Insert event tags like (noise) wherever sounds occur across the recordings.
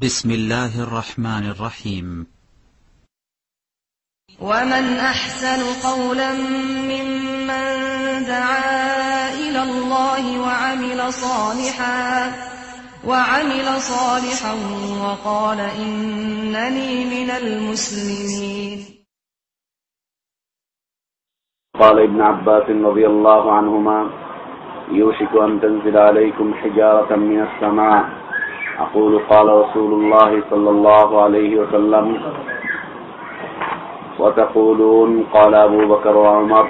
بسم الله الرحمن الرحيم. ومن أحسن قولا ممن دعا إلى الله وعمل صالحا وعمل صالحا وقال إنني من المسلمين. قال ابن عباس رضي الله عنهما يوشك أن تنزل عليكم حجارة من السماء أقول قال رسول الله صلى الله عليه وسلم وتقولون؟ قال أبو بكر وعمر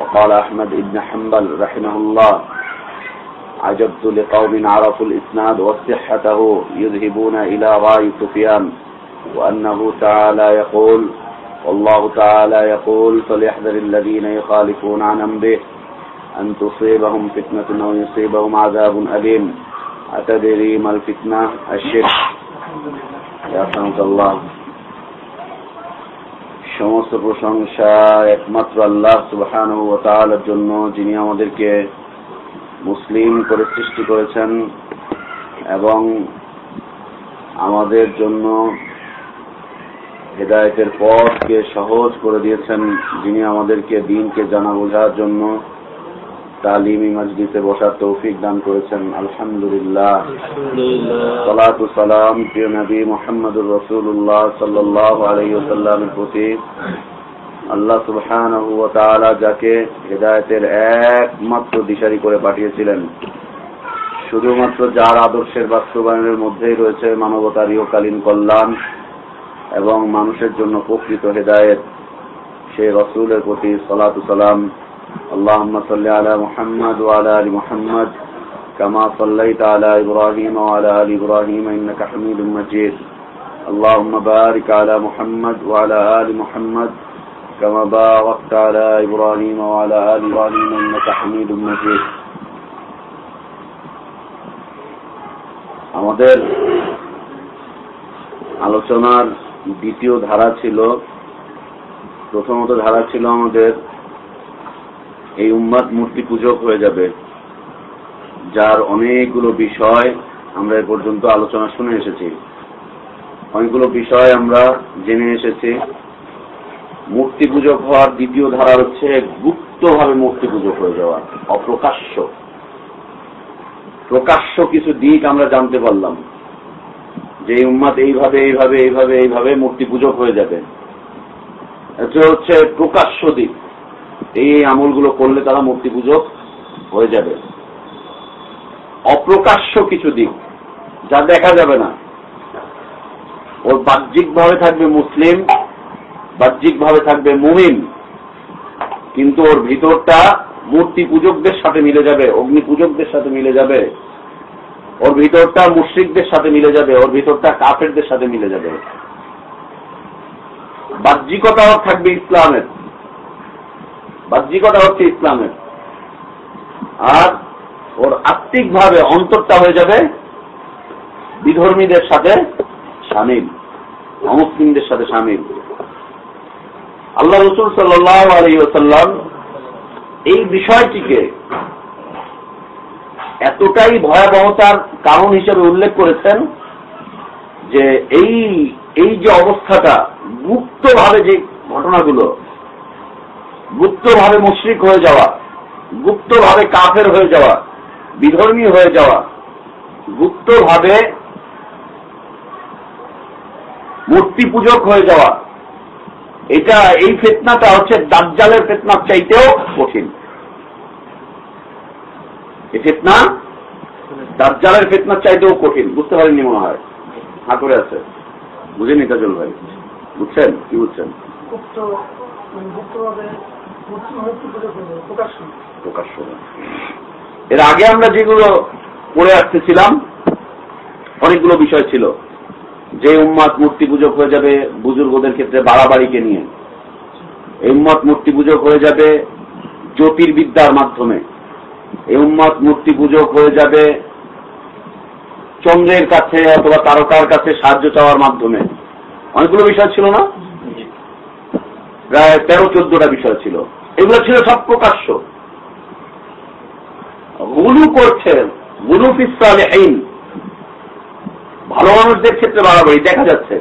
وقال أحمد بن حنبل رحمه الله عجبت لقوم عرفوا الإسناد وصحته يذهبون إلى رأي سفيان وأنه تعالى يقول والله تعالى يقول فليحذر الذين يخالفون عن أمره أن تصيبهم فتنة أو يصيبهم عذاب أليم. أتدري ما الفتنة الشرك يا سلامة الله সমস্ত প্রশংসা একমাত্র আল্লাহ সুবহান ও তাআলার জন্য যিনি আমাদেরকে মুসলিম করে সৃষ্টি করেছেন এবং আমাদের জন্য হেদায়তের পথকে সহজ করে দিয়েছেন যিনি আমাদেরকে দিনকে জানা বোঝার জন্য তালিমি মসজিদে বসার তৌফিক দান করেছেন আলহামদুলিল্লাহ। সালাতু সালাম প্রিয় নবী মোহাম্মদুর রসুল্লাহ সাল্লাহ প্রতি। আল্লাহ সুবহান যাকে হেদায়তের একমাত্র দিশারি করে পাঠিয়েছিলেন শুধুমাত্র যার আদর্শের বাস্তবায়নের মধ্যেই রয়েছে মানবতার ইহকালীন কল্যাণ এবং মানুষের জন্য প্রকৃত হেদায়েত সেই রসুলের প্রতি সালাতু সালাম اللهم صل على محمد وعلى ال محمد كما صليت على ابراهيم وعلى ال ابراهيم انك حميد مجيد اللهم بارك على محمد وعلى ال محمد كما باركت على ابراهيم وعلى ال ابراهيم انك حميد مجيد আমাদের আলোচনার দ্বিতীয় ধারা ছিল প্রথমত ধারা ছিল আমাদের এই উম্মাদ মূর্তি পূজক হয়ে যাবে। যার অনেকগুলো বিষয় আমরা এ পর্যন্ত আলোচনা শুনে এসেছি। অনেকগুলো বিষয় আমরা জেনে এসেছি। মূর্তি পূজক হওয়ার দ্বিতীয় ধারা হচ্ছে গুপ্তভাবে মূর্তি পূজক হয়ে যাওয়া, অপ্রকাশ্য। প্রকাশ্য কিছু দিক আমরা জানতে পারলাম যে উম্মাদ এইভাবে এইভাবে এইভাবে এইভাবে মূর্তি পূজক হয়ে যাবে। এটা হচ্ছে প্রকাশ্য দিক। এই আমলগুলো করলে তারা মূর্তি পূজক হয়ে যাবে। অপ্রকাশ্য কিছু দিক যা দেখা যাবে না। ওর বাহ্যিক ভাবে থাকবে মুসলিম বাহ্যিক ভাবে থাকবে মুমিন। কিন্তু ওর ভিতরটা মূর্তি পূজকদের সাথে মিলে যাবে, অগ্নি পূজকদের সাথে মিলে যাবে। ওর ভিতরটা মুশ্রিকদের সাথে মিলে যাবে, ওর ভিতরটা কাফেরদের সাথে মিলে যাবে। বাহ্যিকতাও থাকবে ইসলামের। বাহ্যিকতা হচ্ছে ইসলামের। আর ওর আত্মিক ভাবে অন্তরটা হয়ে যাবে বিধর্মীদের সাথে সামিল, অমুসলিমদের সাথে সামিল। আল্লাহ রসুল সাল্লাম এই বিষয়টিকে এতটাই ভয়াবহতার কারণ হিসেবে উল্লেখ করেছেন যে এই এই যে অবস্থাটা গুপ্তভাবে যে ঘটনাগুলো গুপ্তভাবে মুশ্রিক হয়ে যাওয়া, গুপ্তভাবে কাফের হয়ে যাওয়া, বিধর্মী হয়ে যাওয়া, গুপ্তভাবে মূর্তি পূজক হয়ে যাওয়া, এটা, এই ফেতনাটা হচ্ছে দাজ্জালের ফেতনার চাইতেও কঠিন। এই ফেতনা দাজ্জালের ফেতনার চাইতেও কঠিন, বুঝতে পারেননি মনে হয়। হা করে আছে। বুঝেনি কাজল ভাই? বুঝছেন? কি বুঝছেন? এর আগে আমরা যেগুলো পড়ে আসতেছিলাম, অনেকগুলো বিষয় ছিল। যে উম্মাদ মূর্তি পূজক হয়ে যাবে বুজুর্গদের ক্ষেত্রে বাড়াবাড়িকে নিয়ে। এই উম্মত মূর্তি পূজক হয়ে যাবে জ্যোতির্বিদ্যার মাধ্যমে। এই উম্মত মূর্তি পূজক হয়ে যাবে চন্দ্রের কাছে অথবা তারকার কাছে সাহায্য চাওয়ার মাধ্যমে। অনেকগুলো বিষয় ছিল না? তেরো চোদ্দটা বিষয় ছিল। এগুলো ছিল সব প্রকাশ্য। গুলু করছেন গুলু ফিসালে ভালো মানুষদের ক্ষেত্রে বাড়াবাড়ি, দেখা যাচ্ছে।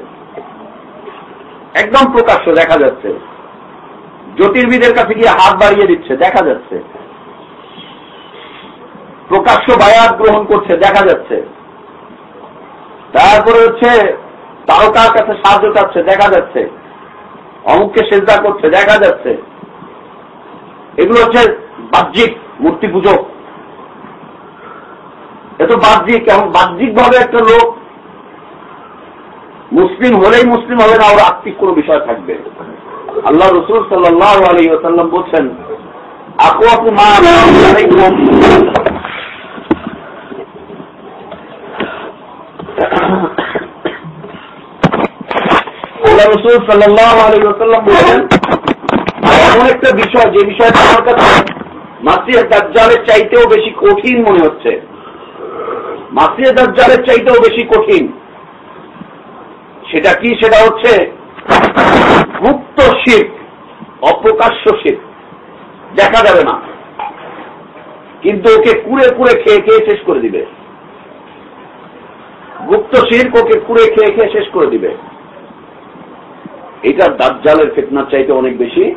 একদম প্রকাশ্য, দেখা যাচ্ছে। জ্যোতির্বিদের কাছে গিয়ে হাত বাড়িয়ে দিচ্ছে, দেখা যাচ্ছে। প্রকাশ্য বায়াত গ্রহণ করছে, দেখা যাচ্ছে। তারপরে হচ্ছে, তারকার কাছে সাহায্য চাচ্ছে, দেখা যাচ্ছে। অমুককে সেজদা করছে, দেখা যাচ্ছে। এগুলো হচ্ছে বাহ্যিক মূর্তি পুজো। এত বাহ্যিক এমন বাহ্যিক ভাবে একটা লোক মুসলিম হলেই মুসলিম হবে না, ওর আত্মিক কোন বিষয় থাকবে। আল্লাহ রসুল সাল্লাহ আলী ওসাল্লাম বলছেন আকু মা রসুল সাল্লাহ আলী ওসাল্লাম বলছেন এমন একটা বিষয়, যে বিষয়টা আমার কাছে মাসিয়া দাজ্জালের চাইতেও বেশি কঠিন মনে হচ্ছে। মাসিয়া দাজ্জালের চাইতেও বেশি কঠিন। সেটা কি? সেটা হচ্ছে গুপ্ত শিখ অপ্রকাশ্য শিখ দেখা যাবে না। কিন্তু ওকে কুড়ে কুড়ে খেয়ে খেয়ে শেষ করে দিবে। গুপ্ত শিল্প ওকে কুড়ে খেয়ে খেয়ে শেষ করে দিবে। এটা দাজ্জালের ফেতনার চাইতে অনেক বেশি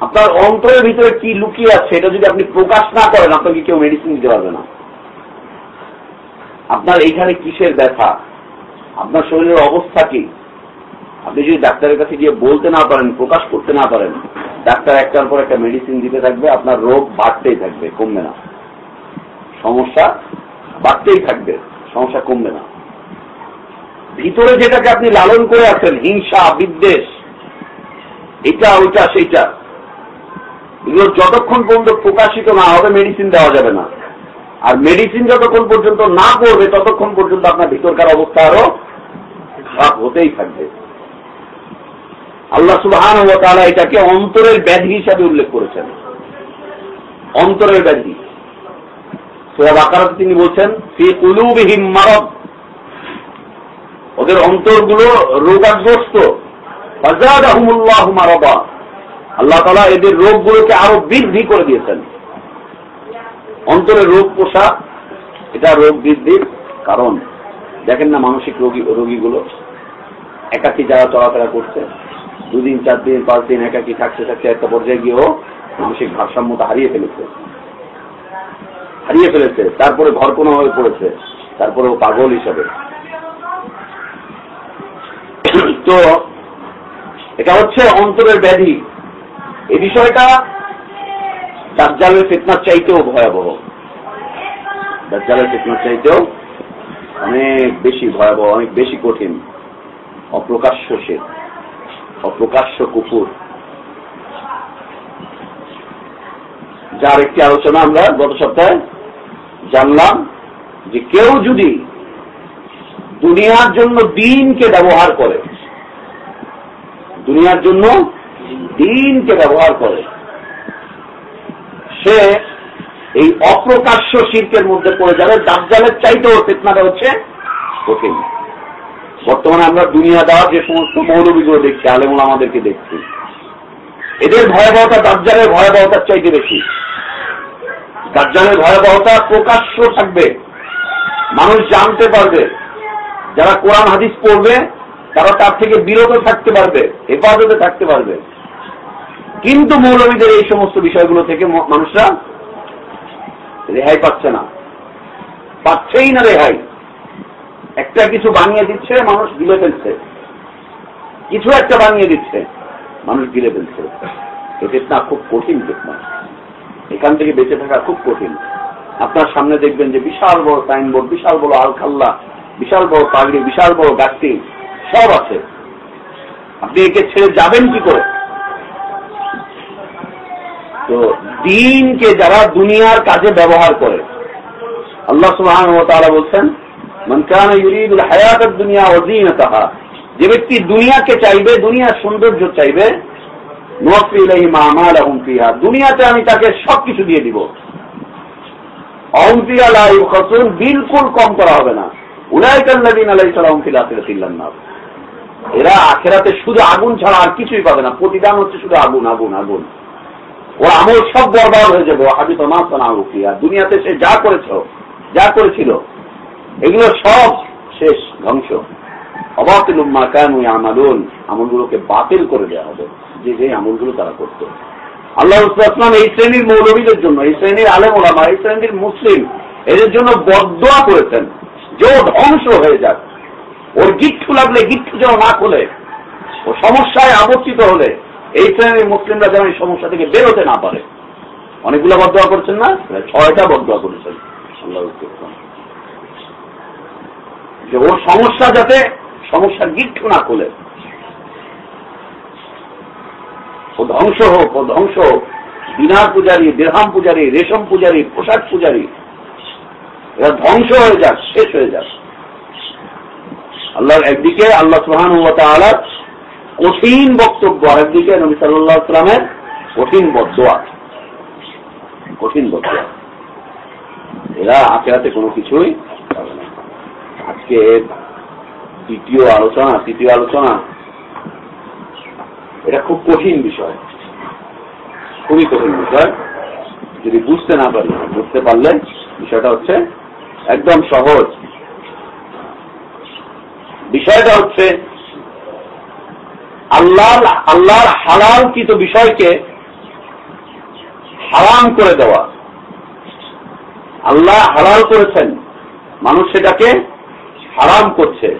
আপনার অন্তরের ভিতরে কি লুকিয়ে আছে এটা যদি আপনি প্রকাশ না করেন, আপনাকে কেউ মেডিসিন দিতে পারবে না। আপনার এইখানে কিসের ব্যথা? আপনার শরীরের অবস্থা কি? আপনি যদি ডাক্তারের কাছে গিয়ে বলতে না পারেন, প্রকাশ করতে না পারেন, ডাক্তার একটার পর একটা মেডিসিন দিতে থাকবে, আপনার রোগ বাড়তেই থাকবে, কমবে না। সমস্যা বাড়তেই থাকবে, সমস্যা কমবে না। ভিতরে যেটাকে আপনি লালন করে আছেন, হিংসা, বিদ্বেষ, এটা, ওইটা, সেইটা, এগুলো যতক্ষণ পর্যন্ত প্রকাশিত না হবে মেডিসিন দেওয়া যাবে না। আর মেডিসিন যতক্ষণ পর্যন্ত না করবে ততক্ষণ পর্যন্ত আপনার ভিতরকার অবস্থা আরও খারাপ হতেই থাকবে। আল্লাহ সুবাহান তারা এটাকে অন্তরের ব্যাধি হিসাবে উল্লেখ করেছেন। অন্তরের ব্যাধি। সোয়াব আকারাতে তিনি বলছেন, ফি কুলুবিহীন মারব ওদের অন্তরগুলো রোগাগ্রস্ত। আল্লাহ তালা এদের রোগগুলোকে আরও বৃদ্ধি করে দিয়েছেন। অন্তরে রোগ পোষা, এটা রোগ বৃদ্ধির কারণ, দেখেন না মানসিক রোগী, রোগীগুলো একাকি যারা চলাফেরা করছে, দুদিন চার দিন পাঁচ দিন একাকি থাকতে থাকতে একটা পর্যায়ে গিয়েও মানসিক ভারসাম্যতা হারিয়ে ফেলেছে। হারিয়ে ফেলেছে। তারপরে ঘর কোনো হয়ে পড়েছে। তারপরে ও পাগল হিসাবে। (coughs) তো, এটা হচ্ছে অন্তরের ব্যাধি। এই বিষয়টা দাজ্জালের ফিতনার চাইতেও ভয়াবহ। দাজ্জালের ফিতনার চাইতেও অনেক বেশি ভয়াবহ, অনেক বেশি কঠিন। অপ্রকাশ্য সে, অপ্রকাশ্য কুকুর। যার একটি আলোচনা আমরা গত সপ্তাহে জানলাম যে কেউ যদি দুনিয়ার জন্য দিনকে ব্যবহার করে। দুনিয়ার জন্য দিনকে ব্যবহার করে। সে এই অপ্রকাশ্য শিল্পের মধ্যে পড়ে যাবে। দাজ্জালের চাইতেও চেতনাটা হচ্ছে কঠিন। বর্তমানে আমরা দুনিয়া দেওয়ার যে সমস্ত মৌলবীগুলো দেখছি, আলেমুল আমাদেরকে দেখছি। এদের ভয়াবহতা দাজ্জালের ভয়াবহতার চাইতে বেশি। দাজ্জালের ভয়াবহতা প্রকাশ্য থাকবে। মানুষ জানতে পারবে। যারা কোরআন, হাদিস পড়বে, তারা তার থেকে বিরত থাকতে পারবে, হেফাজতে থাকতে পারবে। কিন্তু মৌলবীদের এই সমস্ত বিষয়গুলো থেকে মানুষরা রেহাই পাচ্ছে না। পাচ্ছেই না রেহাই। একটা কিছু বানিয়ে দিচ্ছে, মানুষ গিলে ফেলছে। কিছু একটা বানিয়ে দিচ্ছে, মানুষ গিলে ফেলছে। চেতনা খুব কঠিন চেতনা এখান থেকে বেঁচে থাকা খুব কঠিন। আপনার সামনে দেখবেন যে বিশাল বড় সাইনবোর্ড বিশাল বড় আলখাল্লা। বিশাল বড় পাগড়ি, বিশাল বড় গাছটি সব আছে। আপনি একে ছেড়ে যাবেন কি করে? তো দিনকে যারা দুনিয়ার কাজে ব্যবহার করে, আল্লাহ তারা বলছেন মনকান ইউরিদুল হায়াত দুনিয়া অধীন তাহা যে ব্যক্তি দুনিয়াকে চাইবে দুনিয়ার সৌন্দর্য চাইবে দুনিয়াতে আমি তাকে সবকিছু দিয়ে দিব। বিলকুল কম করা হবে না। উলাইকাল্লাদিন আলাই সালাম এরা আখেরাতে শুধু আগুন ছাড়া আর কিছুই পাবে না। প্রতিদান হচ্ছে শুধু আগুন আগুন আগুন। ও আমল সব বরবাদ হয়ে যাবে। হাবি তো মাস না আর দুনিয়াতে সে যা করেছ, যা করেছিল, এগুলো সব শেষ, ধ্বংস। অবাতিল উম্মা কানু আমালুন আমলগুলোকে বাতিল করে দেওয়া হবে। যে যে আমলগুলো তারা করত। আল্লাহ ইসলাম এই শ্রেণির মৌলবীদের জন্য, এই শ্রেণির আলেম ওলামা, এই শ্রেণির মুসলিম, এদের জন্য বদোয়া করেছেন। ও ধ্বংস হয়ে যাক। ওর গিট্টু লাগলে গিট্টু যেন না খোলে। ও সমস্যায় আবর্তিত হলে এই শ্রেণির মুসলিমরা যেন এই সমস্যা থেকে বেরোতে না পারে। অনেকগুলো বদোয়া করছেন না? ছয়টা বদোয়া করেছেন। যে ওর সমস্যা যাতে সমস্যার গিট্টু না খোলে। ও ধ্বংস হোক, ও ধ্বংস হোক। বিনার পূজারী, দেহাম পূজারী, রেশম পূজারী, পোশাক পূজারী এরা ধ্বংস হয়ে যাক, শেষ হয়ে যাক। আল্লাহর একদিকে, আল্লাহ সুহান কঠিন বক্তব্য আর একদিকে নবী সাল্লাহ ইসলামের কঠিন বদোয়া কঠিন বদোয়া এরা আখেরাতে কোনো কিছুই আজকে দ্বিতীয় আলোচনা, তৃতীয় আলোচনা, এটা খুব কঠিন বিষয়। খুবই কঠিন বিষয়। যদি বুঝতে না পারি, বুঝতে পারলে বিষয়টা হচ্ছে একদম সহজ। বিষয়টা হচ্ছে আল্লাহ আল্লাহর হালালকৃত বিষয়কে হারাম করে দেওয়া। আল্লাহ হালাল করেছেন, মানুষ সেটাকে হারাম করছে।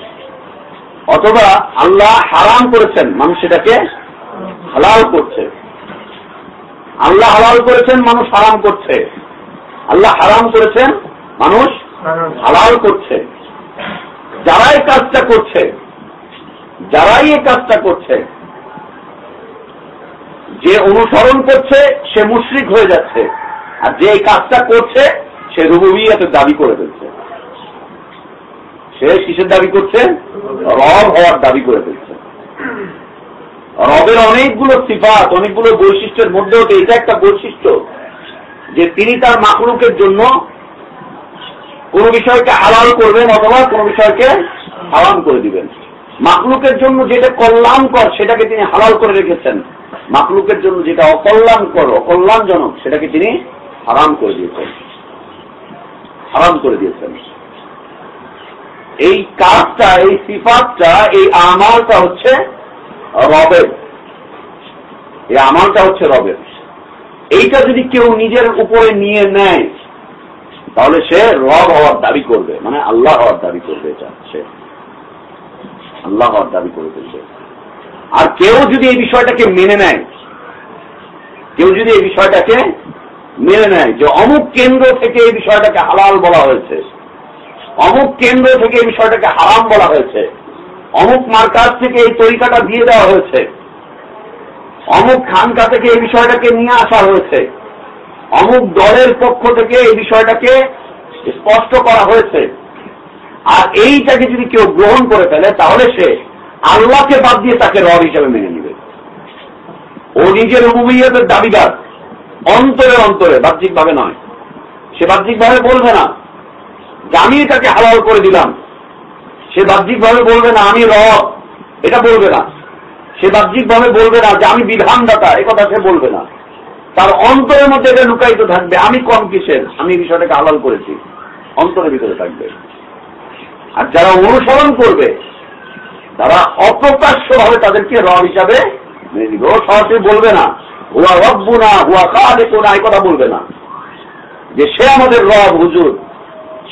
অথবা আল্লাহ হারাম করেছেন, মানুষ সেটাকে হালাল করছে। আল্লাহ হালাল করেছেন, মানুষ হারাম করছে। আল্লাহ হারাম করেছেন, মানুষ হালাল করছে। যারাই কাজটা করছে, যারাই এই কাজটা করছে, যে অনুসরণ করছে, সে মুশ্রিক হয়ে যাচ্ছে। আর যে এই কাজটা করছে, সে রুবিয়াতে দাবি করে ফেলছে। সে কিসের দাবি করছে? রব হওয়ার দাবি করে ফেলছে। রবের অনেকগুলো সিফাত, অনেকগুলো বৈশিষ্ট্যের মধ্যেও এটা একটা বৈশিষ্ট্য যে তিনি তার মাকলুকের জন্য কোন বিষয়কে হালাল করবেন অথবা কোন বিষয়কে হারাম করে দিবেন। মাকলুকের জন্য যেটা কল্যাণকর, সেটাকে তিনি হালাল করে রেখেছেন। মাকলুকের জন্য যেটা অকল্যাণকর, অকল্যাণজনক, সেটাকে তিনি হারাম করে দিয়েছেন। হারাম করে দিয়েছেন। এই কাজটা, এই সিফাতটা, এই আমালটা হচ্ছে রবের। এই আমালটা হচ্ছে রবের। এইটা যদি কেউ নিজের উপরে নিয়ে নেয় তাহলে সে রব হওয়ার দাবি করবে মানে আল্লাহ হওয়ার দাবি করবে এটা, সে। আল্লাহ হওয়ার দাবি করে ফেলবে। আর কেউ যদি এই বিষয়টাকে মেনে নেয়, কেউ যদি এই বিষয়টাকে মেনে নেয় যে অমুক কেন্দ্র থেকে এই বিষয়টাকে হালাল বলা হয়েছে, অমুক কেন্দ্র থেকে এই বিষয়টাকে হারাম বলা হয়েছে, অমুক মার্কাজ থেকে এই তরিকাটা দিয়ে দেওয়া হয়েছে, অমুক খানকা থেকে এই বিষয়টাকে নিয়ে আসা হয়েছে অমুক দলের পক্ষ থেকে এই বিষয়টাকে স্পষ্ট করা হয়েছে। আর এইটাকে যদি কেউ গ্রহণ করে ফেলে, তাহলে সে আল্লাহকে বাদ দিয়ে তাকে রব হিসেবে মেনে নিবে। ও নিজের রুবুইয়তের দাবিদার অন্তরে অন্তরে, বাহ্যিকভাবে নয়। সে বাহ্যিকভাবে বলবে না, যে আমি এটাকে হালাল করে দিলাম। সে বাহ্যিকভাবে বলবে না, আমি রব, এটা বলবে না। সে বাহ্যিকভাবে বলবে না যে আমি বিধানদাতা, এ কথা সে বলবে না। তার অন্তরের মধ্যে এটা লুকায়িত থাকবে। আমি কম কিসের? আমি বিষয়টাকে হালাল করেছি। অন্তরের ভিতরে থাকবে। আর যারা অনুসরণ করবে তারা অপ্রকাশ্য ভাবে তাদেরকে রব হিসাবে সরাসরি বলবে না, হুয়া রব্বু না হুয়া কাহাদেকো না এই কথা বলবে না। যে সে আমাদের রব, হুজুর,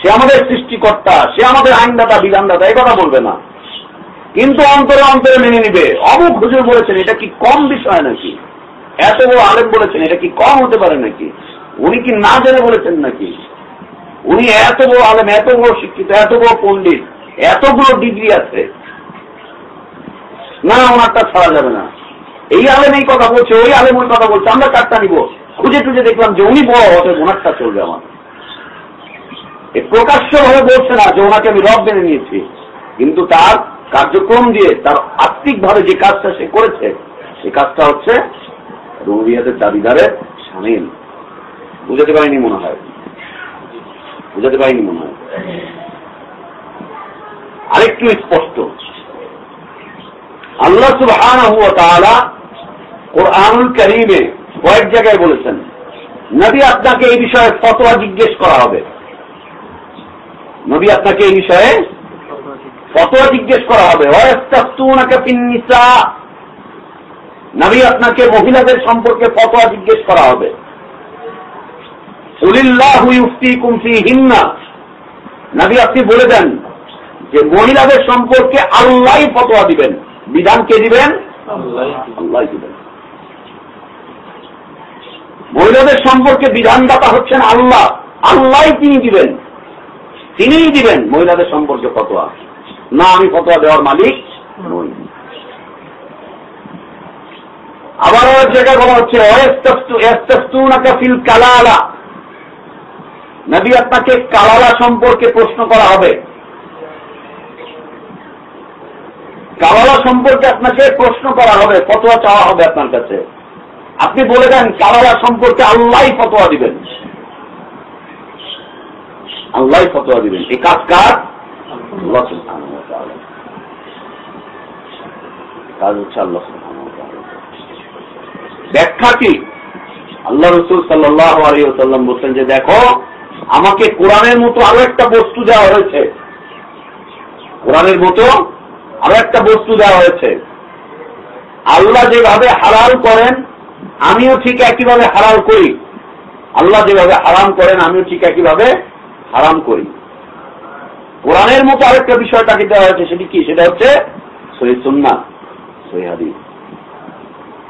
সে আমাদের সৃষ্টিকর্তা, সে আমাদের আইনদাতা, বিধানদাতা, এই কথা বলবে না। কিন্তু অন্তরে অন্তরে মেনে নিবে। অমুক হুজুর বলেছেন, এটা কি কম বিষয় নাকি? এত বড় আলেম বলেছেন, এটা কি কম হতে পারে নাকি? উনি কি না জেনে বলেছেন নাকি? উনি এত বড় আলেম, এত বড় শিক্ষিত, এত বড় পণ্ডিত, এতগুলো ডিগ্রি আছে। না ওনারটা ছাড়া যাবে না। এই আলেম এই কথা বলছে, ওই আলেম ওই কথা বলছে, আমরা কারটা নিব? খুঁজে টুজে দেখলাম যে উনি বড় হতে ওনারটা চলবে আমার। প্রকাশ্য ভাবে বলছে না যে ওনাকে আমি রব মেনে নিয়েছি। কিন্তু তার কার্যক্রম দিয়ে, তার আত্মিক ভাবে যে কাজটা সে করেছে, সে কাজটা হচ্ছে রুবিয়াদের দাবিদারের সামিল। বুঝাতে পারিনি মনে হয়। বুঝাতে পারিনি মনে হয়। আরেকটু স্পষ্ট। আল্লাহ সুবাহ কোরআনুল করিমে কয়েক জায়গায় বলেছেন, নবী আপনাকে এই বিষয়ে ফতোয়া জিজ্ঞেস করা হবে। নবী আপনাকে এই বিষয়ে ফতোয়া জিজ্ঞেস করা হবে। নবী আপনাকে মহিলাদের সম্পর্কে ফতোয়া জিজ্ঞেস করা হবে। নবী আপনি বলে দেন যে মহিলাদের সম্পর্কে আল্লাহ ফতোয়া দিবেন। বিধান কে দিবেন? আল্লাহ দিবেন। মহিলাদের সম্পর্কে বিধানদাতা হচ্ছেন আল্লাহ। আল্লাহ তিনি দিবেন। তিনিই দিবেন মহিলাদের সম্পর্কে ফতোয়া। না আমি ফতোয়া দেওয়ার মালিক নই। আবার এক জায়গায় বলা হচ্ছে ফিল কালালা। নবী আপনাকে কালালা সম্পর্কে প্রশ্ন করা হবে। কালালা সম্পর্কে আপনাকে প্রশ্ন করা হবে, ফতোয়া চাওয়া হবে আপনার কাছে। আপনি বলে দেন, কালালা সম্পর্কে আল্লাহ ফতোয়া দিবেন। আল্লাহ ফতোয়া দিবেন। এই কাজ কাজ কাজ হচ্ছে আল্লাহ ব্যাখ্যা কি? আল্লাহ রসুল সাল্লাহ আলিয়াল্লাম বলছেন যে দেখো, আমাকে কোরআনের মতো আরও একটা বস্তু দেওয়া হয়েছে। কোরআনের মতো আরও একটা বস্তু দেওয়া হয়েছে। আল্লাহ যেভাবে হালাল করেন, আমিও ঠিক একইভাবে হালাল করি। আল্লাহ যেভাবে হারাম করেন, আমিও ঠিক একইভাবে হারাম করি। কোরআনের মতো আরেকটা বিষয় তাকে দেওয়া হয়েছে, সেটি কি? সেটা হচ্ছে সহি সুন্না সহি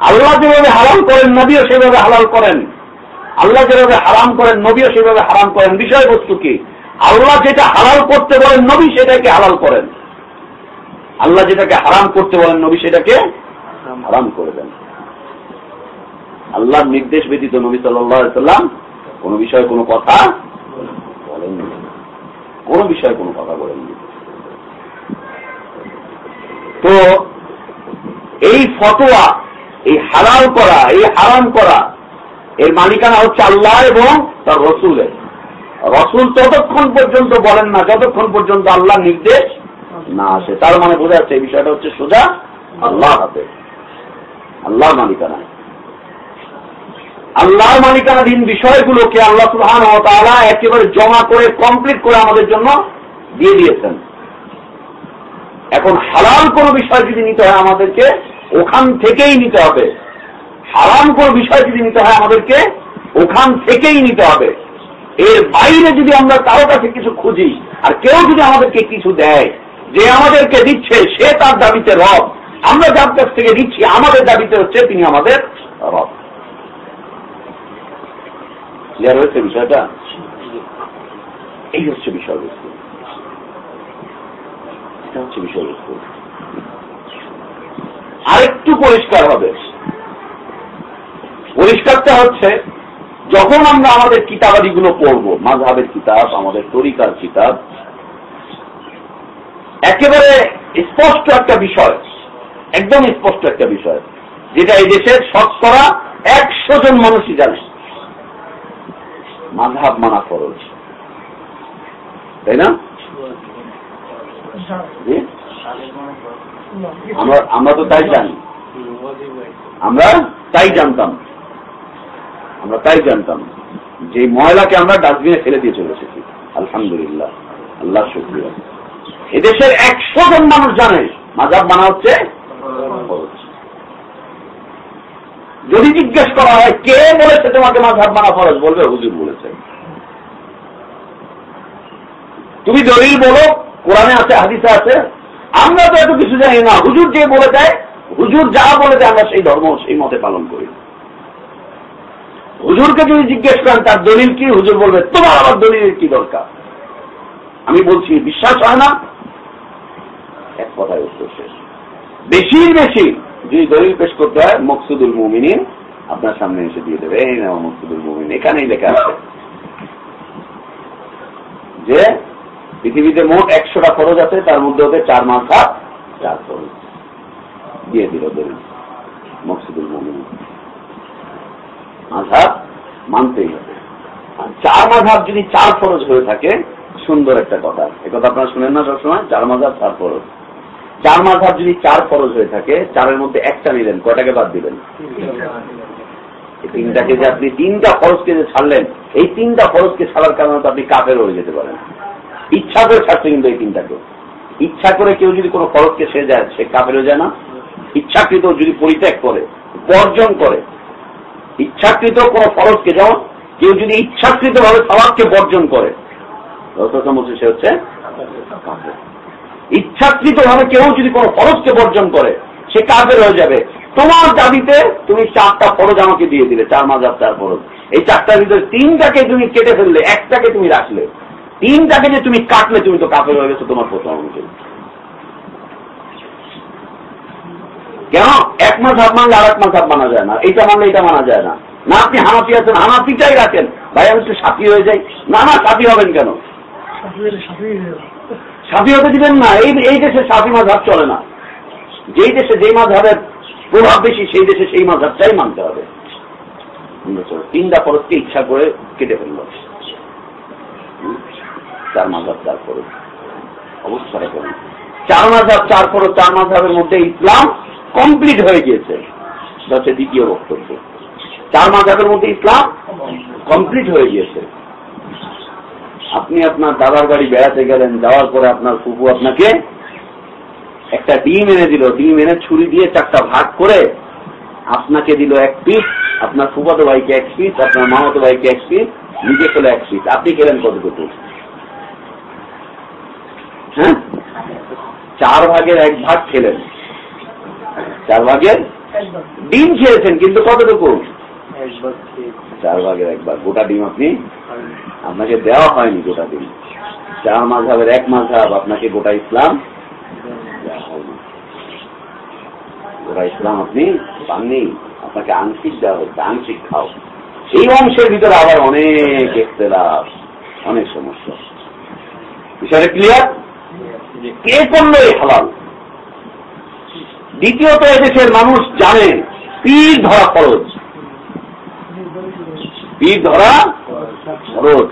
আল্লাহ যেভাবে হালাল করেন, নবীও সেভাবে হালাল করেন। আল্লাহ যেভাবে হারাম করেন, নবীও সেভাবে হারাম করেন। বিষয়বস্তু কি? আল্লাহ যেটা হালাল করতে বলেন, নবী সেটাকে হালাল করেন। আল্লাহ যেটাকে হারাম করতে বলেন, নবী সেটাকে হারাম করে দেন। আল্লাহর নির্দেশ ব্যতীত নবী সাল্লাম কোন বিষয়ে কোনো কথা বলেননি। কোন বিষয়ে কোনো কথা বলেননি। তো এই ফটোয়া এই হালাল করা, এই হারাম করা, এর মালিকানা হচ্ছে আল্লাহ এবং তার রসুলের। রসুল ততক্ষণ পর্যন্ত বলেন না, যতক্ষণ পর্যন্ত আল্লাহ নির্দেশ না আসে। তার মানে বোঝা যাচ্ছে, এই বিষয়টা হচ্ছে সোজা আল্লাহ হাতে। আল্লাহর মালিকানা আল্লাহর মালিকানাধীন বিষয়গুলোকে আল্লাহ সুহান তারা একেবারে জমা করে কমপ্লিট করে আমাদের জন্য দিয়ে দিয়েছেন। এখন হালাল কোন বিষয় যদি নিতে হয় আমাদেরকে ওখান থেকেই নিতে হবে। হারাম কোন বিষয় যদি নিতে হয় আমাদেরকে, ওখান থেকেই নিতে হবে। এর বাইরে যদি আমরা কারও কাছে কিছু খুঁজি, আর কেউ যদি আমাদেরকে কিছু দেয়, যে আমাদেরকে দিচ্ছে, সে তার দাবিতে রব। আমরা যার কাছ থেকে দিচ্ছি, আমাদের দাবিতে হচ্ছে তিনি আমাদের রব। ক্লিয়ার হয়েছে বিষয়টা? এই হচ্ছে বিষয়বস্তু। এটা হচ্ছে বিষয়বস্তু। আরেকটু পরিষ্কার হবে। পরিষ্কারটা হচ্ছে, যখন আমরা আমাদের কিতাবাদিগুলো পড়ব মাঝহাবের কিতাব, আমাদের তরিকার কিতাব, একেবারে স্পষ্ট একটা বিষয়, একদম স্পষ্ট একটা বিষয়, যেটা এই দেশের শতকরা একশো জন মানুষই জানে। মাঝহাব মানা খরচ তাই না? আমরা তো তাই জানি। আমরা তাই জানতাম। আমরা তাই জানতাম। যে ময়লাকে আমরা ডাস্টবিনে ফেলে দিয়ে চলে এসেছি। আলহামদুলিল্লাহ। আল্লাহ শুক্রিয়া। এদেশের একশো জন মানুষ জানে, মাজাব মানা হচ্ছে। যদি জিজ্ঞেস করা হয়, কে বলেছে তোমাকে মাঝাব মানা ফরজ? বলবে, হুজুর বলেছে। তুমি দলিল বলো, কোরআনে আছে, হাদিসে আছে। আমরা তো এত কিছু জানি না। হুজুর যে বলে দেয়, হুজুর যা বলে দেয়, আমরা সেই ধর্ম, সেই মতে পালন করি। হুজুরকে যদি জিজ্ঞেস করেন, তার দলিল কি? হুজুর বলবে, তোমার আবার দলিলের কি দরকার? আমি বলছি, বিশ্বাস হয় না? এক কথায় উত্তর শেষ। বেশি বেশি যদি দলিল পেশ করতে হয়, মকসুদুল মুমিনিন আপনার সামনে এসে দিয়ে দেবে। এই নেওয়া মকসুদুল মুমিন এখানেই লেখা আছে যে পৃথিবীতে মোট একশোটা খরচ আছে, তার মধ্যে হতে চার হাত চার খরচ। দিয়ে দিল দলিল মকসুদুল মুমিন। মাঝাব মানতেই হবে। আর চার মাঝাব যদি চার ফরজ হয়ে থাকে, সুন্দর একটা কথা। একথা আপনারা শুনেন না সবসময়? চার মাঝাব চার ফরজ চার মাঝাব যদি চার ফরজ হয়ে থাকে, চারের মধ্যে একটা নিলেন, কয়টাকে বাদ দিবেন তিনটাকে যে আপনি তিনটা ফরজকে যে ছাড়লেন, এই তিনটা ফরজকে ছাড়ার কারণে তো আপনি কাফের হয়ে যেতে পারেন। ইচ্ছা করে ছাড়ছে কিন্তু এই তিনটাকে ইচ্ছা করে কেউ যদি কোনো ফরজকে সে যায় সে কাপের হয়ে যায় না। ইচ্ছাকৃত যদি পরিত্যাগ করে, বর্জন করে, ইচ্ছাকৃত কোনো ফরজকে যেমন কেউ যদি ইচ্ছাকৃত ভাবে সমাজকে বর্জন করে বলছে সে হচ্ছে ইচ্ছাকৃত ভাবে কেউ যদি কোনো ফরজকে বর্জন করে, সে কাজের হয়ে যাবে। তোমার দাবিতে তুমি চারটা ফরজ আমাকে দিয়ে দিলে, চার মাজার চার ফরজ। এই চারটার ভিতরে তিনটাকে তুমি কেটে ফেললে, একটাকে তুমি রাখলে। তিনটাকে যে তুমি কাটলে, তুমি তো কাপের হয়ে গেছো, তোমার প্রথম কেন? এক মাস হাত মানলে আর এক মাস হাত মানা যায় না। এইটা মানলে এটা মানা যায় না। না আপনি হানাফি আছেন, হানাফিটাই রাখেন। ভাই, আমি একটু সাথী হয়ে যাই। না না সাথী হবেন কেন? সাথী হতে দিবেন না। এই এই দেশে সাথী মাঝাব চলে না। যেই দেশে যেই মাছ মাঝাবের প্রভাব বেশি, সেই দেশে সেই মাছ মাঝাবটাই মানতে হবে। তিনটা ফরজকে ইচ্ছা করে কেটে ফেলল। চার মাঝাব চার ফরজ অবস্থায় করেন চার মাঝাব, চার ফরজ চার মাঝাবের মধ্যে ইসলাম কমপ্লিট হয়ে গিয়েছে। হচ্ছে দ্বিতীয় বক্তব্য। চার মাঝাবের মধ্যে ইসলাম কমপ্লিট হয়ে গিয়েছে। আপনি আপনার দাদার বাড়ি বেড়াতে গেলেন, যাওয়ার পরে আপনার ফুফু আপনাকে একটা ডিম এনে দিল। ডিম এনে ছুরি দিয়ে চারটা ভাগ করে আপনাকে দিল এক পিস, আপনার ফুফাতো ভাইকে এক পিস, আপনার মামাতো ভাইকে এক পিস নিজে খেলো এক পিস। আপনি খেলেন কতটুকু? হ্যাঁ? চার ভাগের এক ভাগ খেলেন। চার ভাগের? ডিম খেয়েছেন, কিন্তু কতটুকু? চার ভাগের এক ভাগ। গোটা ডিম আপনি? আপনাকে দেওয়া হয়নি গোটা ডিম। চার মাঝাবের এক মাঝাব আপনাকে গোটা ইসলাম গোটা ইসলাম আপনি পাননি, আপনাকে আংশিক দেওয়া হচ্ছে আংশিক খাও। এই অংশের ভিতরে আবার অনেক অনেক সমস্যা। বিষয়টা ক্লিয়ার কে করল এই হালাল? দ্বিতীয়ত এদেশের মানুষ জানে, পীর ধরা খরচ পীর ধরা খরচ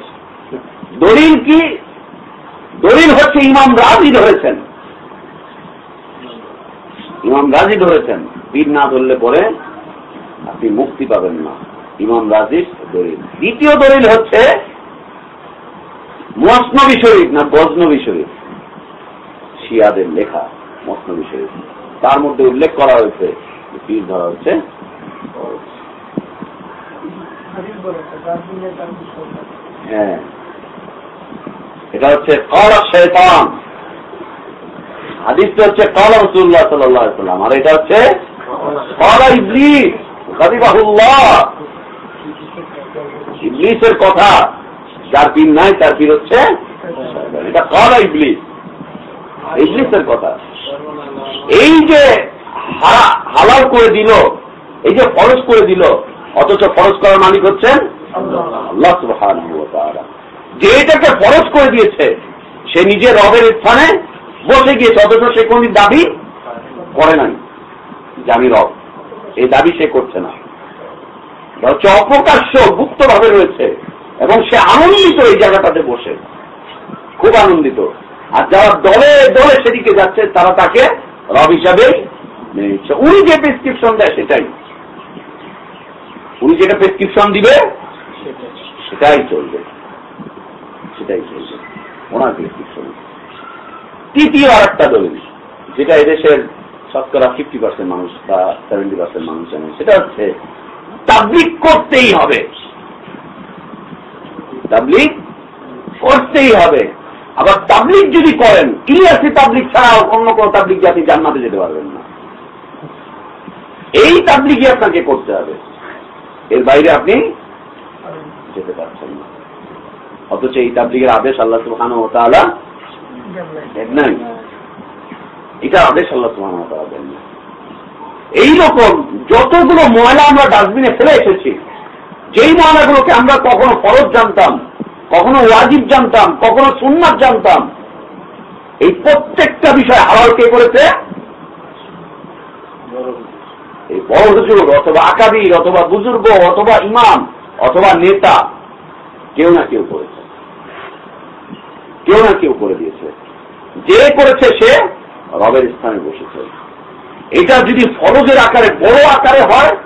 দলিল কি? দলিল হচ্ছে ইমাম রাজি ধরেছেন ইমাম রাজি ধরেছেন পীর না ধরলে পরে আপনি মুক্তি পাবেন না। ইমাম রাজির দলিল। দ্বিতীয় দলিল হচ্ছে মসনবী শরীফ না গজনবী শরীফ। শিয়াদের লেখা মসনবী শরীফ তার মধ্যে উল্লেখ করা হয়েছে পীর ধরা হচ্ছে হ্যাঁ। এটা হচ্ছে কলা শেতান হাদিসটা হচ্ছে কলা রসুল্লাহ সাল্লাম আর এটা হচ্ছে কলা ইবলিস ইবলিসের কথা, যার পীর নাই, তার পীর হচ্ছে এটা কলা ইবলিস। ইবলিসের কথা। এই যে হালাল করে দিল, এই যে ফরজ করে দিল, অথচ ফরজ করার মালিক হচ্ছেন যে এটাকে ফরজ করে দিয়েছে, সে নিজের রবের স্থানে বসে গিয়েছে, অথচ সে কোন দাবি করে নাই যে আমি রব। এই দাবি সে করছে না। হচ্ছে অপ্রকাশ্য, গুপ্তভাবে রয়েছে এবং সে আনন্দিত এই জায়গাটাতে বসে। খুব আনন্দিত। আর যারা দলে দলে সেদিকে যাচ্ছে, তারা তাকে রব হিসাবেই মেনে উনি যে প্রেসক্রিপশন দেয় সেটাই। উনি যেটা প্রেসক্রিপশন দিবে, সেটাই চলবে। সেটাই চলবে। ওনার প্রেসক্রিপশন তৃতীয় আর একটা দলিল, যেটা এদেশের শতকরা ফিফটি পার্সেন্ট মানুষ বা সেভেন্টি পার্সেন্ট মানুষ জানে, সেটা হচ্ছে তাবলিক করতেই হবে। তাবলিক করতেই হবে। আবার তাবলিক যদি করেন ইলিয়াসি তাবলিক ছাড়া অন্য কোন তাবলিক জাতি জান্নাতে যেতে পারবেন না। এই তাবলিগই আপনাকে করতে হবে। এর বাইরে আপনি যেতে পারছেন না। অথচ এই তাবলিগের আদেশ আল্লাহ সুহান ও তালা নাই। এটা আদেশ আল্লাহ সুহান ও তালা দেন না এইরকম যতগুলো ময়লা আমরা ডাস্টবিনে ফেলে এসেছি, যেই ময়লাগুলোকে আমরা কখনো ফরজ জানতাম কখনো ওয়াজিব জানতাম, কখনো সুন্নাত জানতাম। এই প্রত্যেকটা বিষয় হালাল কে করেছে? এই বড় হুজুর অথবা আকাবির, অথবা বুজুর্গ, অথবা ইমাম, অথবা নেতা, কেউ না কেউ করেছে। কেউ না কেউ করে দিয়েছে। যে করেছে সে রবের স্থানে বসেছে। এটা যদি ফরজের আকারে, বড় আকারে হয়,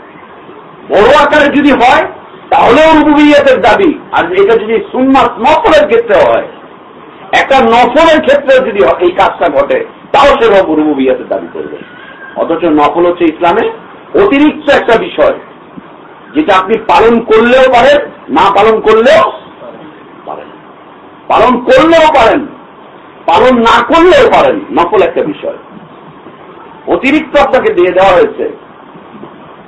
বড় আকারে যদি হয় তাহলেও রুবুবিয়াতের দাবি। আর এটা যদি সুন্নাত নকলের ক্ষেত্রে হয়, একটা নফলের ক্ষেত্রে যদি এই কাজটা ঘটে, তাও সে রবুবিয়াতে দাবি করবে। অথচ নফল হচ্ছে ইসলামে অতিরিক্ত একটা বিষয়, যেটা আপনি পালন করলেও পারেন, না পালন করলেও পারেন। পালন করলেও পারেন, পালন না করলেও পারেন নকল একটা বিষয়। অতিরিক্ত আপনাকে দিয়ে দেওয়া হয়েছে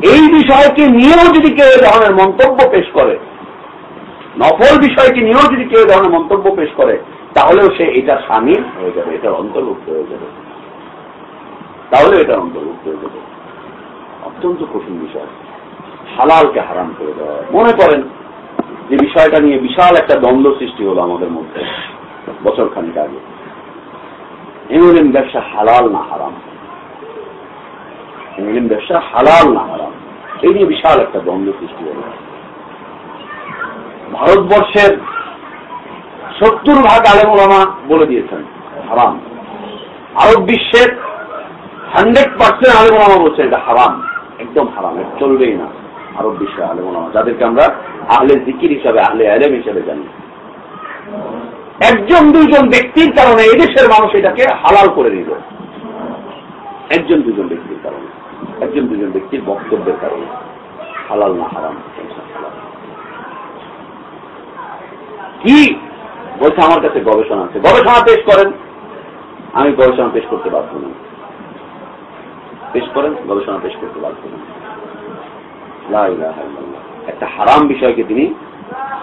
এই বিষয়কে নিয়েও যদি কেউ এ ধরনের মন্তব্য পেশ করে, নফল বিষয়কে নিয়েও যদি কেউ ধরনের মন্তব্য পেশ করে, তাহলেও সে এটা সামিল হয়ে যাবে এটার অন্তর্ভুক্ত হয়ে যাবে। তাহলে এটার অন্তর্ভুক্ত হয়ে যাবে। অত্যন্ত কঠিন বিষয়। হালালকে হারাম করে দেওয়া মনে করেন যে বিষয়টা নিয়ে বিশাল একটা দ্বন্দ্ব সৃষ্টি হলো আমাদের মধ্যে বছর খানিক আগে এমএলএম ব্যবসা হালাল না হারাম। এমএলএম ব্যবসা হালাল না হারাম। এই নিয়ে বিশাল একটা দ্বন্দ্ব সৃষ্টি হলো। ভারতবর্ষের সত্তর ভাগ আলেমা বলে দিয়েছেন, হারাম। আরব বিশ্বের হান্ড্রেড পার্সেন্ট আলেমা বলছে এটা হারাম। একদম হারাম চলবেই না আরব বিশ্বের আলেমা যাদেরকে আমরা আহলে জিকির হিসাবে, আহলে আলেম হিসাবে জানি। একজন, দুইজন ব্যক্তির কারণে এদেশের মানুষ এটাকে হালাল করে নিল। একজন দুজন ব্যক্তির কারণে। একজন দুজন ব্যক্তির বক্তব্যের কারণে হালাল না হারাম কি বলছে আমার কাছে গবেষণা আছে। গবেষণা পেশ করেন। আমি গবেষণা পেশ করতে বাধ্য নই। পেশ করেন, গবেষণা পেশ করতে বাধ্য নই। একটা হারাম বিষয়কে তিনি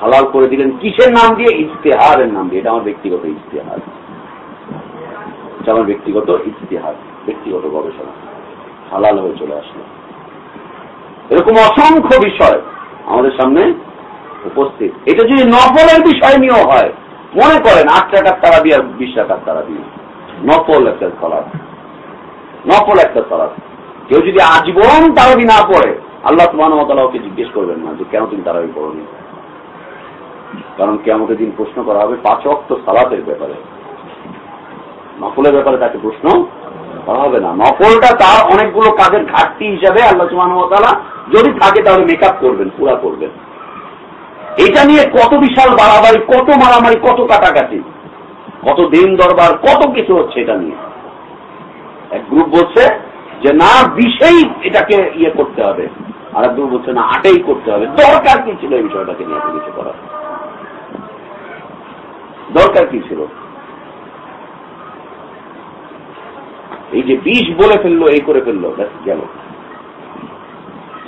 হালাল করে দিলেন। কিসের নাম দিয়ে? ইস্তেহারের নাম দিয়ে। এটা আমার ব্যক্তিগত ইস্তেহার আমার ব্যক্তিগত ইস্তেহার ব্যক্তিগত গবেষণা। হালাল হয়ে চলে আসলো। এরকম অসংখ্য বিষয় আমাদের সামনে উপস্থিত। এটা যদি নফলের বিষয় নিয়েও হয়, মনে করেন আট টাকার তারা দিয়ে আর বিশ টাকার তারা দিয়ে নফল একটা সলাদ নফল একটা সলাদ কেউ যদি আজীবন তারাবি না পড়ে, আল্লাহ সুবাহ ওকে জিজ্ঞেস করবেন না যে কেন তুমি তারাবি পড়নি? কারণ কেমতের দিন প্রশ্ন করা হবে পাঁচ অক্ট সালাতের ব্যাপারে। নফলের ব্যাপারে তাকে প্রশ্ন হবে না। নফলটা তার অনেকগুলো কাজের ঘাটতি হিসাবে আল্লাহ সুবাহ যদি থাকে তাহলে মেকআপ করবেন, পুরা করবেন। এটা নিয়ে কত বিশাল বাড়াবাড়ি, কত মারামারি, কত কাটাকাটি। কত দিন দরবার, কত কিছু হচ্ছে এটা নিয়ে। এক গ্রুপ বলছে যে, না বিশেই এটাকে ইয়ে করতে হবে। আর এক গ্রুপ বলছে, না, আটেই করতে হবে। দরকার কি ছিল এই বিষয়টাকে নিয়ে কিছু করার? দরকার কি ছিল? এই যে বিষ বলে ফেলল, এই করে ফেলল, ব্যাস, গেল।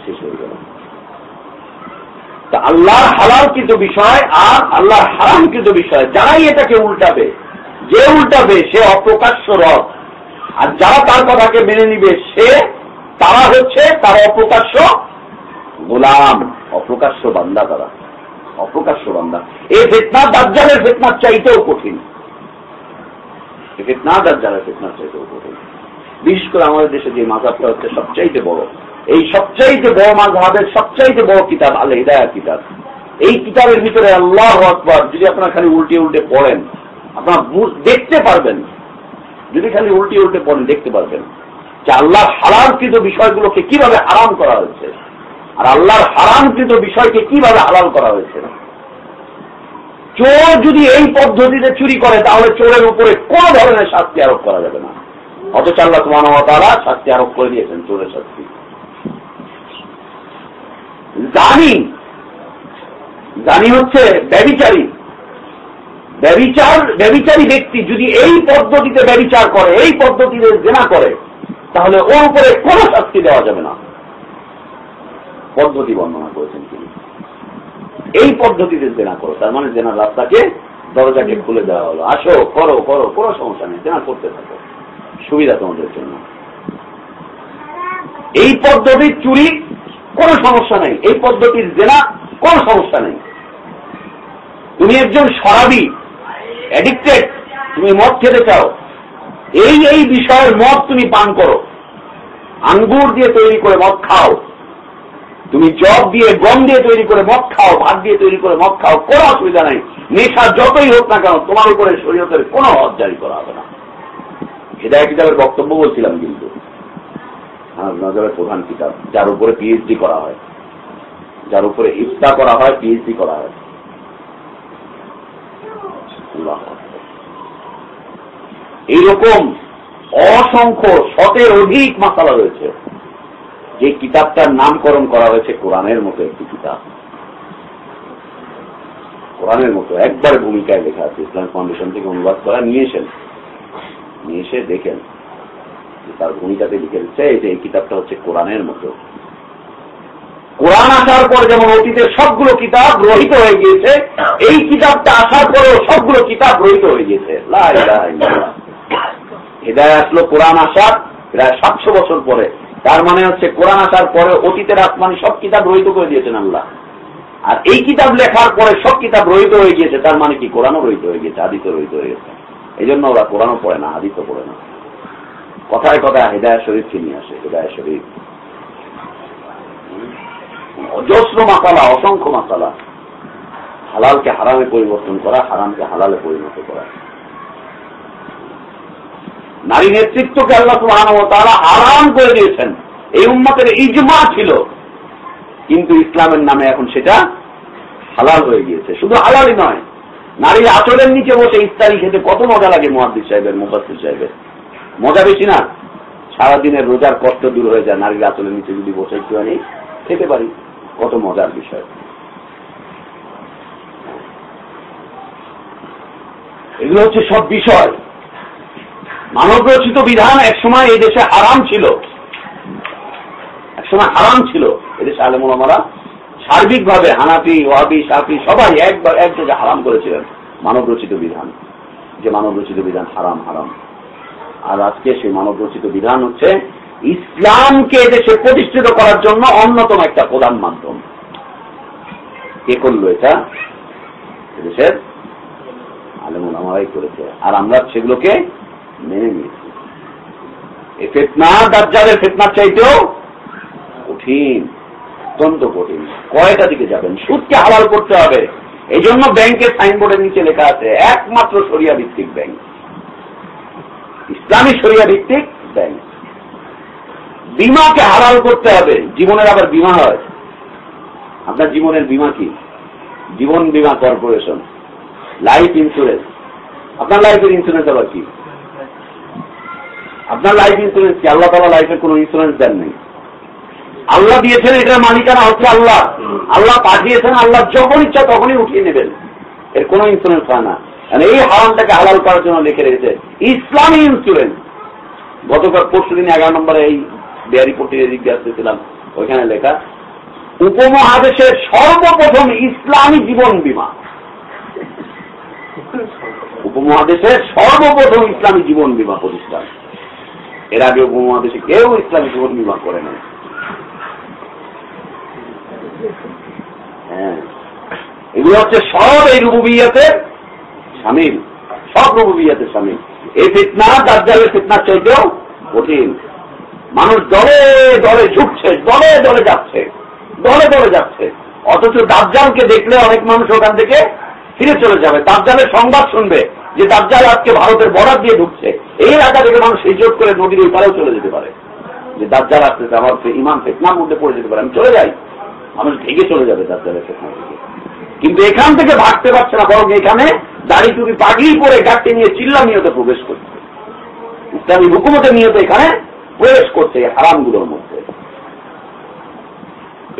শেষ হয়ে গেল। তা আল্লাহর হালালকৃত বিষয় আর আল্লাহর হারামকৃত বিষয়, যারাই এটাকে উল্টাবে, যে উল্টাবে, সে অপ্রকাশ্য রথ আর যারা তার কথাকে মেনে নিবে, সে, তারা হচ্ছে তার অপ্রকাশ্য গোলাম, অপ্রকাশ্য বান্দা তারা। অপ্রকাশ্য বান্দা। এই ফেতনা দাজ্জালের ফেতনার চাইতেও কঠিন। ফেতনা দাজ্জালের ফেতনার চাইতেও কঠিন। বিশেষ করে আমাদের দেশে যে মাজাবটা হচ্ছে সবচাইতে বড়, এই সবচাইতে বড় মাঝহাবের সবচাইতে বড় কিতাব আল হিদায়া কিতাব। এই কিতাবের ভিতরে আল্লাহ আকবর, যদি আপনারা খালি উল্টে উল্টে পড়েন, আপনারা দেখতে পারবেন। যদি খালি উল্টে উল্টে পড়েন, দেখতে পারবেন যে আল্লাহর হারামকৃত বিষয়গুলোকে কীভাবে আরাম করা হয়েছে আর আল্লাহর হারামকৃত বিষয়কে কীভাবে হালাল করা হয়েছে। চোর যদি এই পদ্ধতিতে চুরি করে, তাহলে চোরের উপরে কোন ধরনের শাস্তি আরোপ করা যাবে না। অথচ আল্লাহ তারা শাস্তি আরোপ করে দিয়েছেন চোরের শাস্তি। জানি জানি হচ্ছে ব্যবিচারী ব্যবিচার ব্যবিচারী ব্যক্তি যদি এই পদ্ধতিতে ব্যবিচার করে, এই পদ্ধতিতে জেনা করে, তাহলে ওর উপরে কোন শাস্তি দেওয়া যাবে না। পদ্ধতি বর্ণনা করেছেন তিনি। এই পদ্ধতিতে জেনা করো, তার মানে জেনার রাস্তাকে দরজাকে খুলে দেওয়া হলো। আসো, করো করো, কোনো সমস্যা নেই, জেনা করতে থাকো। সুবিধা তোমাদের জন্য। এই পদ্ধতির চুরি, কোনো সমস্যা নেই। এই পদ্ধতির জেনা, কোনো সমস্যা নেই। তুমি একজন সরাবি অ্যাডিক্টেড তুমি মদ খেতে চাও। এই এই বিষয়ের মদ তুমি পান করো। আঙ্গুর দিয়ে তৈরি করে মদ খাও। তুমি জব দিয়ে, গম দিয়ে তৈরি করে মদ খাও, ভাত দিয়ে তৈরি করে মদ খাও, কোনো অসুবিধা নাই। নেশা যতই হোক না কেন, তোমার উপরে শরীয়তের কোনো হদ জারি করা হবে না। হেদায় কিতাবের বক্তব্য বলছিলাম কিন্তু। নজরের প্রধান কিতাব, যার উপরে পিএইচডি করা হয়। যার উপরে ইফতা করা হয় পিএইচডি করা হয়। এইরকম অসংখ্য, শতের অধিক মাসালা রয়েছে। যে কিতাবটার নামকরণ করা হয়েছে কোরআনের মতো একটি কিতাব। কোরআনের মতো একবার ভূমিকায় লেখা আছে, ইসলাম ফাউন্ডেশন থেকে অনুবাদ করা নিয়ে এসেন নিয়ে এসে দেখেন তার ভূমিকাতে লিখে দিচ্ছে যে এই কিতাবটা হচ্ছে কোরআনের মতো। কোরআন আসার পর যেমন অতীতের সবগুলো কিতাব রহিত হয়ে গিয়েছে, এই কিতাবটা আসার পরেও সবগুলো কিতাব রহিত হয়ে গিয়েছে। হৃদয় আসলো কোরআন আসার প্রায় সাতশো বছর পরে। তার মানে হচ্ছে কোরআন আসার পরে অতীতের আসমানি সব কিতাব রহিত করে দিয়েছেন আল্লাহ। আর এই কিতাব লেখার পরে সব কিতাব রহিত হয়ে গিয়েছে, তার মানে কি? কোরআনও রহিত হয়ে গেছে আদিত রহিত হয়ে গেছে। এই জন্য ওরা কোরআনও পড়ে না আদিত্য পড়ে না। কথায় কথায় হৃদয় শরীফ চিনি আসে হৃদয় শরীফ। অজস্র মাসালা, অসংখ্য মাসালা। হালালকে হারামে পরিবর্তন করা, হারামকে হালালে পরিণত করা। নারী নেতৃত্বকে আল্লাহ তারা আরাম করে দিয়েছেন। এই উন্মতের ইজমা ছিল। কিন্তু ইসলামের নামে এখন সেটা হালাল হয়ে গিয়েছে। শুধু হালালই নয় নারীর আচরের নিচে বসে ইস্তারি খেতে কত মজা লাগে মহাদ্দির সাহেবের মুফাসির সাহেবের। মজা বেশি না? সারাদিনের রোজার কষ্ট দূর হয়ে যায়, নারীর আচরের নিচে যদি বসে একটুখানি খেতে পারি, কত মজার বিষয়। এগুলো হচ্ছে সব বিষয়। মানব রচিত বিধান একসময় এই দেশে আরাম ছিল। একসময় আরাম ছিল। এদেশে আলমুলামারা সার্বিকভাবে হানাফি ওয়াবি সাফি সবাই একবার এক জায়গায় হারাম করেছিলেন। মানব রচিত বিধান। যে মানব রচিত বিধান হারাম হারাম। আর আজকে সেই মানব রচিত বিধান হচ্ছে ইসলামকে দেশে প্রতিষ্ঠিত করার জন্য অন্যতম একটা প্রধান মাধ্যম। কে করল এটা? দেশের আলেমুল আমারাই করেছে। আর আমরা সেগুলোকে মেনে নিয়েছি। এই ফেতনা, দাজ্জালের ফেতনার চাইতেও কঠিন। অত্যন্ত কঠিন। কয়টা দিকে যাবেন? সুদকে হালাল করতে হবে। এই জন্য ব্যাংকের সাইনবোর্ডের নিচে লেখা আছে, একমাত্র সরিয়া ভিত্তিক ব্যাংক। ইসলামী সরিয়া ভিত্তিক ব্যাংক। বিমাকে হালাল করতে হবে। জীবনের আবার বিমা হয়। আপনার জীবনের বিমা কি? জীবন বিমা কর্পোরেশন। লাইফ ইন্স্যুরেন্স আপনার লাইফের ইন্স্যুরেন্স আবার কি? আপনার লাইফ ইন্স্যুরেন্স কি? আল্লাহ তালা লাইফের কোন ইন্স্যুরেন্স দেন নেই। আল্লাহ দিয়েছেন এটার মালিকানা হচ্ছে আল্লাহ। আল্লাহ পাঠিয়েছেন আল্লাহ যখন ইচ্ছা তখনই উঠিয়ে নেবেন। এর কোন ইন্স্যুরেন্স হয় না। মানে এই হারামটাকে হালাল করার জন্য লিখে রেখেছে ইসলামী ইন্স্যুরেন্স গতকাল পরশু দিন এগারো নম্বরে এই বিহারি পট্টির দিক দিয়ে আসতেছিলাম ওইখানে লেখা উপমহাদেশের সর্বপ্রথম ইসলামী জীবন বিমা। উপমহাদেশের সর্বপ্রথম ইসলামী জীবন বিমা প্রতিষ্ঠান। এর আগে উপমহাদেশে কেউ ইসলামী জীবন বিমা করে নাই। হ্যাঁ। এগুলো হচ্ছে সব এই রুবুবিয়াতে সামিল সব রুবুবিয়াতে সামিল এই ফিতনা দার্জালের ফিতনার চাইতেও কঠিন। মানুষ দলে দলে ঝুঁকছে, দলে দলে যাচ্ছে, দলে দলে যাচ্ছে। অথচ দাবজালকে দেখলে অনেক মানুষ ওখান থেকে ফিরে চলে যাবে। দাবজালের সংবাদ শুনবে যে দাবজাল আজকে ভারতের বর্ডার দিয়ে ঢুকছে। এই এলাকা থেকে মানুষ হিজত করে নদীর ওই পারেও চলে যেতে পারে। যে দাবজাল আসতেছে আমার ইমান ফেতনার মধ্যে পড়ে যেতে পারে। আমি চলে যাই। মানুষ ভেগে চলে যাবে দাবজালের ফেতনা থেকে। কিন্তু এখান থেকে ভাগতে পারছে না, বরং এখানে দাড়ি টুপি পাগড়ি করে গাড়তে নিয়ে চিল্লা নিয়তে প্রবেশ করছে। ইসলামী হুকুমতের নিয়ত এখানে প্রবেশ করছে হারামগুলোর মধ্যে।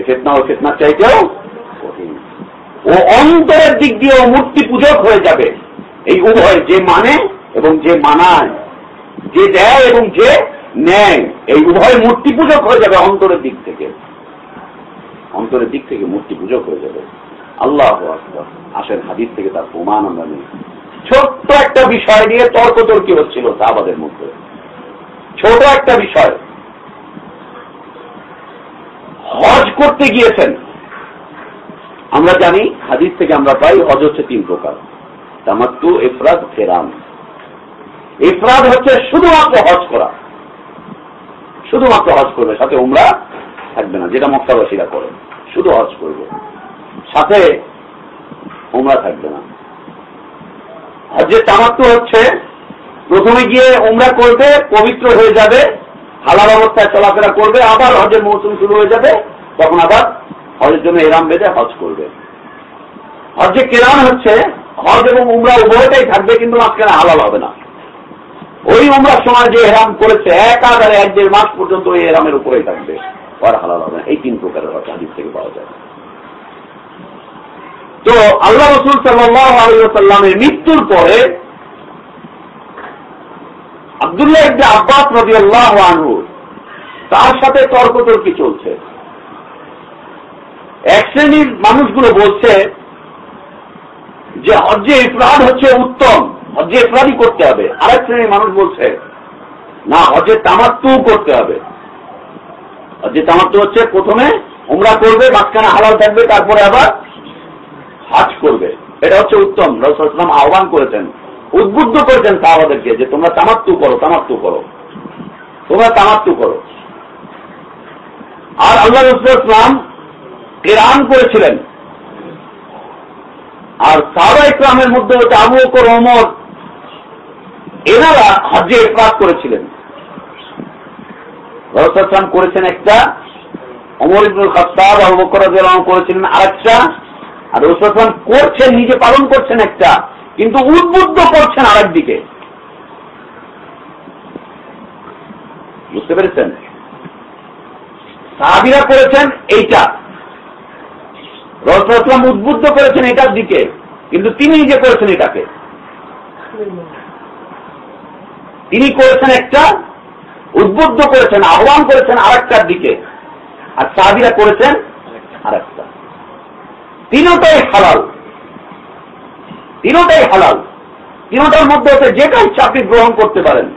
ফেতনা ও ফেতনার চাইতেও ও অন্তরের দিক দিয়ে ও মূর্তি পূজক হয়ে যাবে। এই উভয় যে মানে এবং যে মানায়, যে দেয় এবং যে নেয়, এই উভয় মূর্তি পূজক হয়ে যাবে অন্তরের দিক থেকে। অন্তরের দিক থেকে মূর্তি পূজক হয়ে যাবে। আল্লাহ আকবর। আসেন হাদিস থেকে তার প্রমাণ আমরা নেই। ছোট্ট একটা বিষয় নিয়ে তর্ক তর্কি হচ্ছিল সাহাবাদের মধ্যে। ছোট একটা বিষয়। হজ করতে গিয়েছেন। আমরা জানি, হাদিস থেকে আমরা পাই, হজ হচ্ছে তিন প্রকার। তামাত্তু, এফরাদ, ফেরাম। এফরাদ হচ্ছে শুধুমাত্র হজ করা। শুধুমাত্র হজ করবে, সাথে উমরা থাকবে না, যেটা মক্কাবাসীরা করে। শুধু হজ করবে। সাথে উমরা থাকবে না। হজের তামাত্তু হচ্ছে, প্রথমে গিয়ে উমরা করবে, পবিত্র হয়ে যাবে, হালাল অবস্থায় চলাফেরা করবে, আবার হজের মৌসুম শুরু হয়ে যাবে, তখন আবার হজের জন্য এরাম বেঁধে হজ করবে। হজে কেরান হচ্ছে, হজ এবং উমরা উভয়টাই থাকবে, কিন্তু মাঝখানে হালাল হবে না। ওই উমরার সময় যে এরাম করেছে, এক আধারে এক দেড় মাস পর্যন্ত ওই এরামের উপরেই থাকবে। আর হালাল হবে না। এই তিন প্রকারের কথা হাদিস থেকে পাওয়া যায়। তো আল্লাহ রসুল সাল্লামের মৃত্যুর পরে আবদুল্লাহ ইবনে আব্বাস নদী আল্লাহ তার সাথে তর্কতর্কি চলছে। এক শ্রেণির মানুষগুলো বলছে যে হজ্জে ইফরাদ হচ্ছে উত্তম, হজ্জে ইফরাদই করতে হবে। আরেক শ্রেণির মানুষ বলছে, না, হজ্জে তামাত্তু করতে হবে। হজ্জে তামাত্তু হচ্ছে প্রথমে উমরা করবে, মাঝখানে হালাল থাকবে, তারপরে আবার হাজ করবে। এটা হচ্ছে উত্তম। রসুলাম আহ্বান করেছেন, উদ্বুদ্ধ করেছেন সাহাবাদেরকে যে তোমরা তামাত্তু করো তামাত্তু করো। তোমরা তামাত্তু করো। আর আল্লাহ রসুলাম কেরান করেছিলেন। আর সাহবা ইকরামের মধ্যে হচ্ছে আবু বকর, ওমর, এনারা হজ্জে ইফরাত করেছিলেন। রসুলাম করেছেন একটা অমর ইবনুল খত্তাব, আবু বকর করেছিলেন আরেকটা। আর রসুলাম করছেন, নিজে পালন করছেন একটা, কিন্তু উদ্বুদ্ধ করছেন আরেক দিকে বুঝতে পেরেছেন? সাহাবিরা করেছেন এইটা। রসুলাম উদ্বুদ্ধ করেছেন এটার দিকে, কিন্তু তিনি নিজে করেছেন এটাকে। তিনি করেছেন একটা উদ্বুদ্ধ করেছেন, আহ্বান করেছেন আরেকটার দিকে। আর সাহাবিরা করেছেন আরেকটা। তিনটাই হালাল। তিনটাই হালাল। তিনটার মধ্যে হচ্ছে যেটা ইচ্ছা আপনি গ্রহণ করতে পারেন,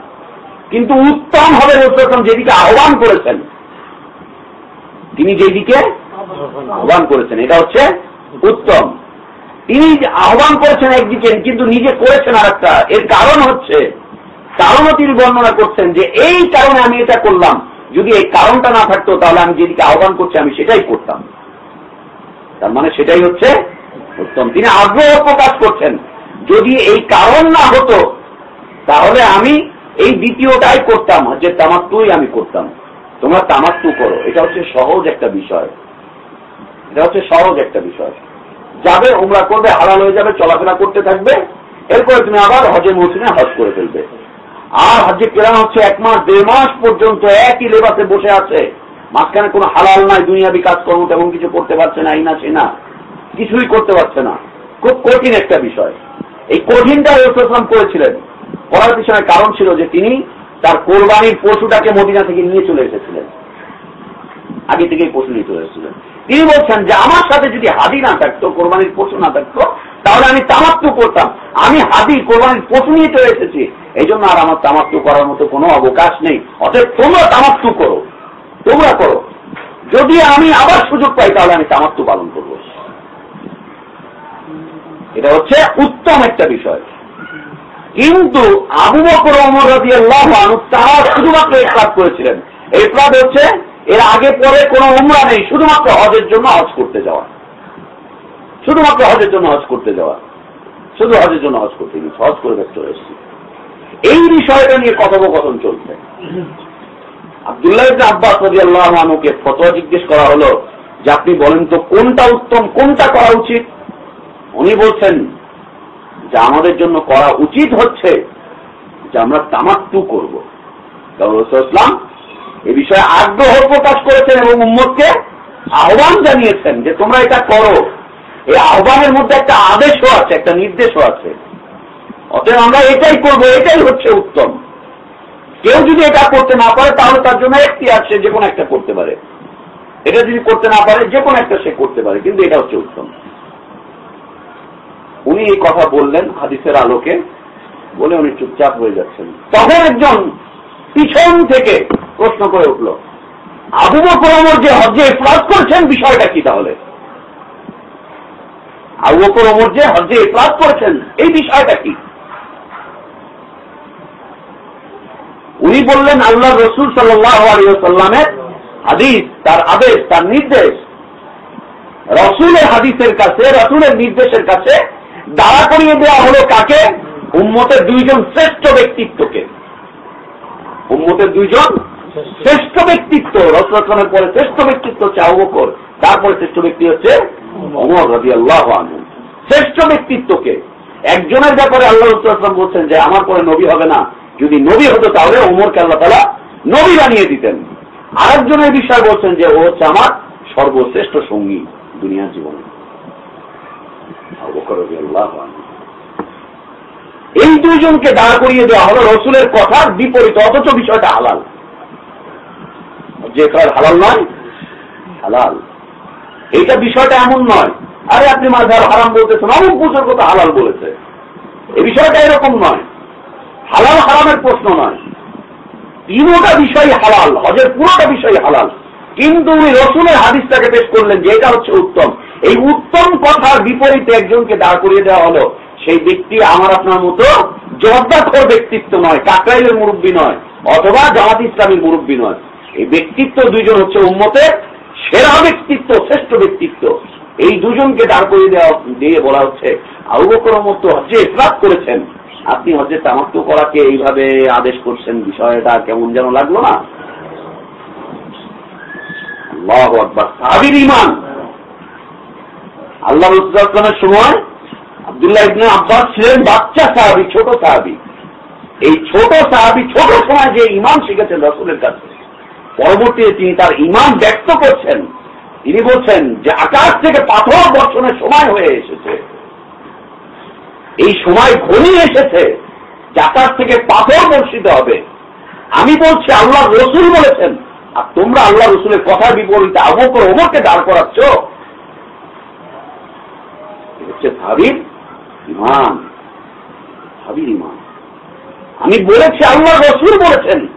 কিন্তু উত্তম হবে রসুলাম যেদিকে আহ্বান করেছেন, তিনি যেদিকে আহ্বান করেছেন। এটা হচ্ছে উত্তম। তিনি আহ্বান করেছেন একদিকে, কিন্তু নিজে করেছেন আর একটা এর কারণ হচ্ছে কারণও তিনি বর্ণনা করছেন যে এই কারণে আমি এটা করলাম। যদি এই কারণটা না থাকতো, তাহলে আমি যেদিকে আহ্বান করছি, আমি সেটাই করতাম। তার মানে সেটাই হচ্ছে উত্তম। তিনি আগ্রহ প্রকাশ করছেন, যদি এই কারণ না হতো, তাহলে আমি এই দ্বিতীয়টাই করতাম, যে তামাত্তুই আমি করতাম। তোমরা তামাত্তু করো। এটা হচ্ছে সহজ একটা বিষয়। এটা হচ্ছে সহজ একটা বিষয়। যাবে, উমরা করবে, হালাল হয়ে যাবে, চলাফেরা করতে থাকবে। এরপরে তুমি আবার হজের মৌসুমে হজ করে ফেলবে। আর হজে কেরান হচ্ছে এক মাস, দেড় মাস পর্যন্ত একই লেবাসে বসে আছে। মাঝখানে কোনো হালাল নাই, দুনিয়াবি কাজকর্ম তেমন কিছু করতে পারছে না, এই না সে না। কিছুই করতে পারছে না। খুব কঠিন একটা বিষয়। এই কঠিনটা রসুলাম করেছিলেন। করার পিছনে কারণ ছিল যে তিনি তার কোরবানির পশুটাকে মদিনা থেকে নিয়ে চলে এসেছিলেন। আগে থেকেই পশু নিয়ে চলে এসেছিলেন। তিনি বলছেন যে, আমার সাথে যদি হাদি না থাকতো, কোরবানির পশু না থাকতো তাহলে আমি তামাত্তু করতাম। আমি হাদি, কোরবানির পশু নিয়ে চলে এসেছি। এই জন্য আর আমার তামাত্তু করার মতো কোনো অবকাশ নেই। অতএব তোমরা তামাত্তু করো। তোমরা করো। যদি আমি আবার সুযোগ পাই, তাহলে আমি তামাত্তু পালন করব। এটা হচ্ছে উত্তম একটা বিষয়। কিন্তু আবু বকর অমর রাজি তারা শুধুমাত্র এফরাদ করেছিলেন। এফরাদ হচ্ছে, এর আগে পরে কোনো উমরা নেই, শুধুমাত্র হজের জন্য হজ করতে যাওয়া। শুধুমাত্র হজের জন্য হজ করতে যাওয়া। শুধু হজের জন্য হজ করতে গেছি হজ করে ব্যস্ত হয়েছি এই বিষয়টা নিয়ে কথোপকথন চলছে। আবদুল্লাহ আব্বাস রাজি আল্লাহ মানুকে ফতোয়া জিজ্ঞেস করা হলো যে, আপনি বলেন তো কোনটা উত্তম, কোনটা করা উচিত? উনি বলছেন যে, আমাদের জন্য করা উচিত হচ্ছে যে, আমরা তামাত্তু করব। ইসলাম এ বিষয়ে আগ্রহ প্রকাশ করেছেন এবং উম্মদকে আহ্বান জানিয়েছেন যে, তোমরা এটা করো। এই আহ্বানের মধ্যে একটা আদেশও আছে, একটা নির্দেশও আছে। অতএব আমরা এটাই করব, এটাই হচ্ছে উত্তম। কেউ যদি এটা করতে না পারে, তাহলে তার জন্য একটি আছে যে কোনো একটা করতে পারে। এটা যদি করতে না পারে, যে কোনো একটা সে করতে পারে, কিন্তু এটা হচ্ছে উত্তম। উনি এই কথা বললেন হাদিসের আলোকে, বলে উনি চুপচাপ হয়ে যাচ্ছেন। তখন একজন পিছন থেকে প্রশ্ন করে উঠল, আবু বকর যে হজ্জে ইফরাজ করছেন, বিষয়টা কি তাহলে? বকর যে ইফরাজ করেছেন, এই বিষয়টা কি? উনি বললেন, আল্লাহ রসুল হাদিস, তার আদেশ, তার নির্দেশ। রসুলের হাদিসের কাছে, রসুলের নির্দেশের কাছে দাঁড়া করিয়ে দেওয়া হলো কাকে? উম্মতের দুইজন শ্রেষ্ঠ ব্যক্তিত্বকে। উম্মতের দুইজন শ্রেষ্ঠ ব্যক্তিত্ব রসুলের পরে শ্রেষ্ঠ ব্যক্তিত্ব হচ্ছে আবকর তারপরে শ্রেষ্ঠ ব্যক্তি হচ্ছে শ্রেষ্ঠ ব্যক্তিত্বকে। একজনের ব্যাপারে আল্লাহ রসুলাম বলছেন যে, আমার পরে নবী হবে না। যদি নবী হতো তাহলে ওমরকে আল্লাহ তালা নবী বানিয়ে দিতেন। আরেকজনের বিষয় বলছেন যে, ও হচ্ছে আমার সর্বশ্রেষ্ঠ সঙ্গী দুনিয়ার জীবনে। এই দুইজনকে দাঁড় করিয়ে দেওয়া হলো রসুলের কথার বিপরীত, অথচ বিষয়টা হালাল। যে হালাল নয়, হালাল। এইটা বিষয়টা এমন নয়। আরে আপনি মাঝার হারাম বলতেছেন, অমুক পুজোর কথা হালাল বলেছে। এই বিষয়টা এরকম নয়। হালাল হারামের প্রশ্ন নয়। তিনোটা বিষয় হালাল, হজের পুরোটা বিষয় হালাল। কিন্তু উনি রসুলের হাদিসটাকে পেশ করলেন যে এটা হচ্ছে উত্তম। এই উত্তম কথার বিপরীতে একজনকে দাঁড় করিয়ে দেওয়া হলো। সেই ব্যক্তি আমার আপনার মতো জর্দাখর ব্যক্তিত্ব নয়, কাকরাইলের মুরব্বী নয়, অথবা জামাত ইসলামের মুরব্বী নয়। এই ব্যক্তিত্ব দুইজন হচ্ছে উন্মতের সেরা ব্যক্তিত্ব, শ্রেষ্ঠ ব্যক্তিত্ব। এই দুজনকে দাঁড় করিয়ে দেওয়া, দিয়ে বলা হচ্ছে, আবু বকর মতো হজ্জে ইফরাত করেছেন। আপনি হজ্জে তামাক্ত করাকে এইভাবে আদেশ করছেন, বিষয়টা কেমন যেন লাগল না? ইমান আল্লাহ রসুলের সময় আবদুল্লাহ ইবনে আব্বাস ছিলেন বাচ্চা সাহাবি, ছোট সাহাবি। এই ছোট সাহাবি ছোট সময় যে ইমান শিখেছেন রসুলের কাছে পরবর্তীতে তিনি তার ইমান ব্যক্ত করছেন। তিনি বলছেন যে আকাশ থেকে পাথর বর্ষণের সময় হয়ে এসেছে। এই সময় ঘনিয়ে এসেছে যে আকাশ থেকে পাথর বর্ষিত হবে। আমি বলছি, আল্লাহ রসুল বলেছেন, আর তোমরা আল্লাহ রসুলের কথার বিপরীতে আবু করে ওমরকে দাঁড় করাচ্ছ। হচ্ছে ভাবির ইমান। ভাবির ইমান। আমি বলেছি, আল্লাহ রসুল বলেছেন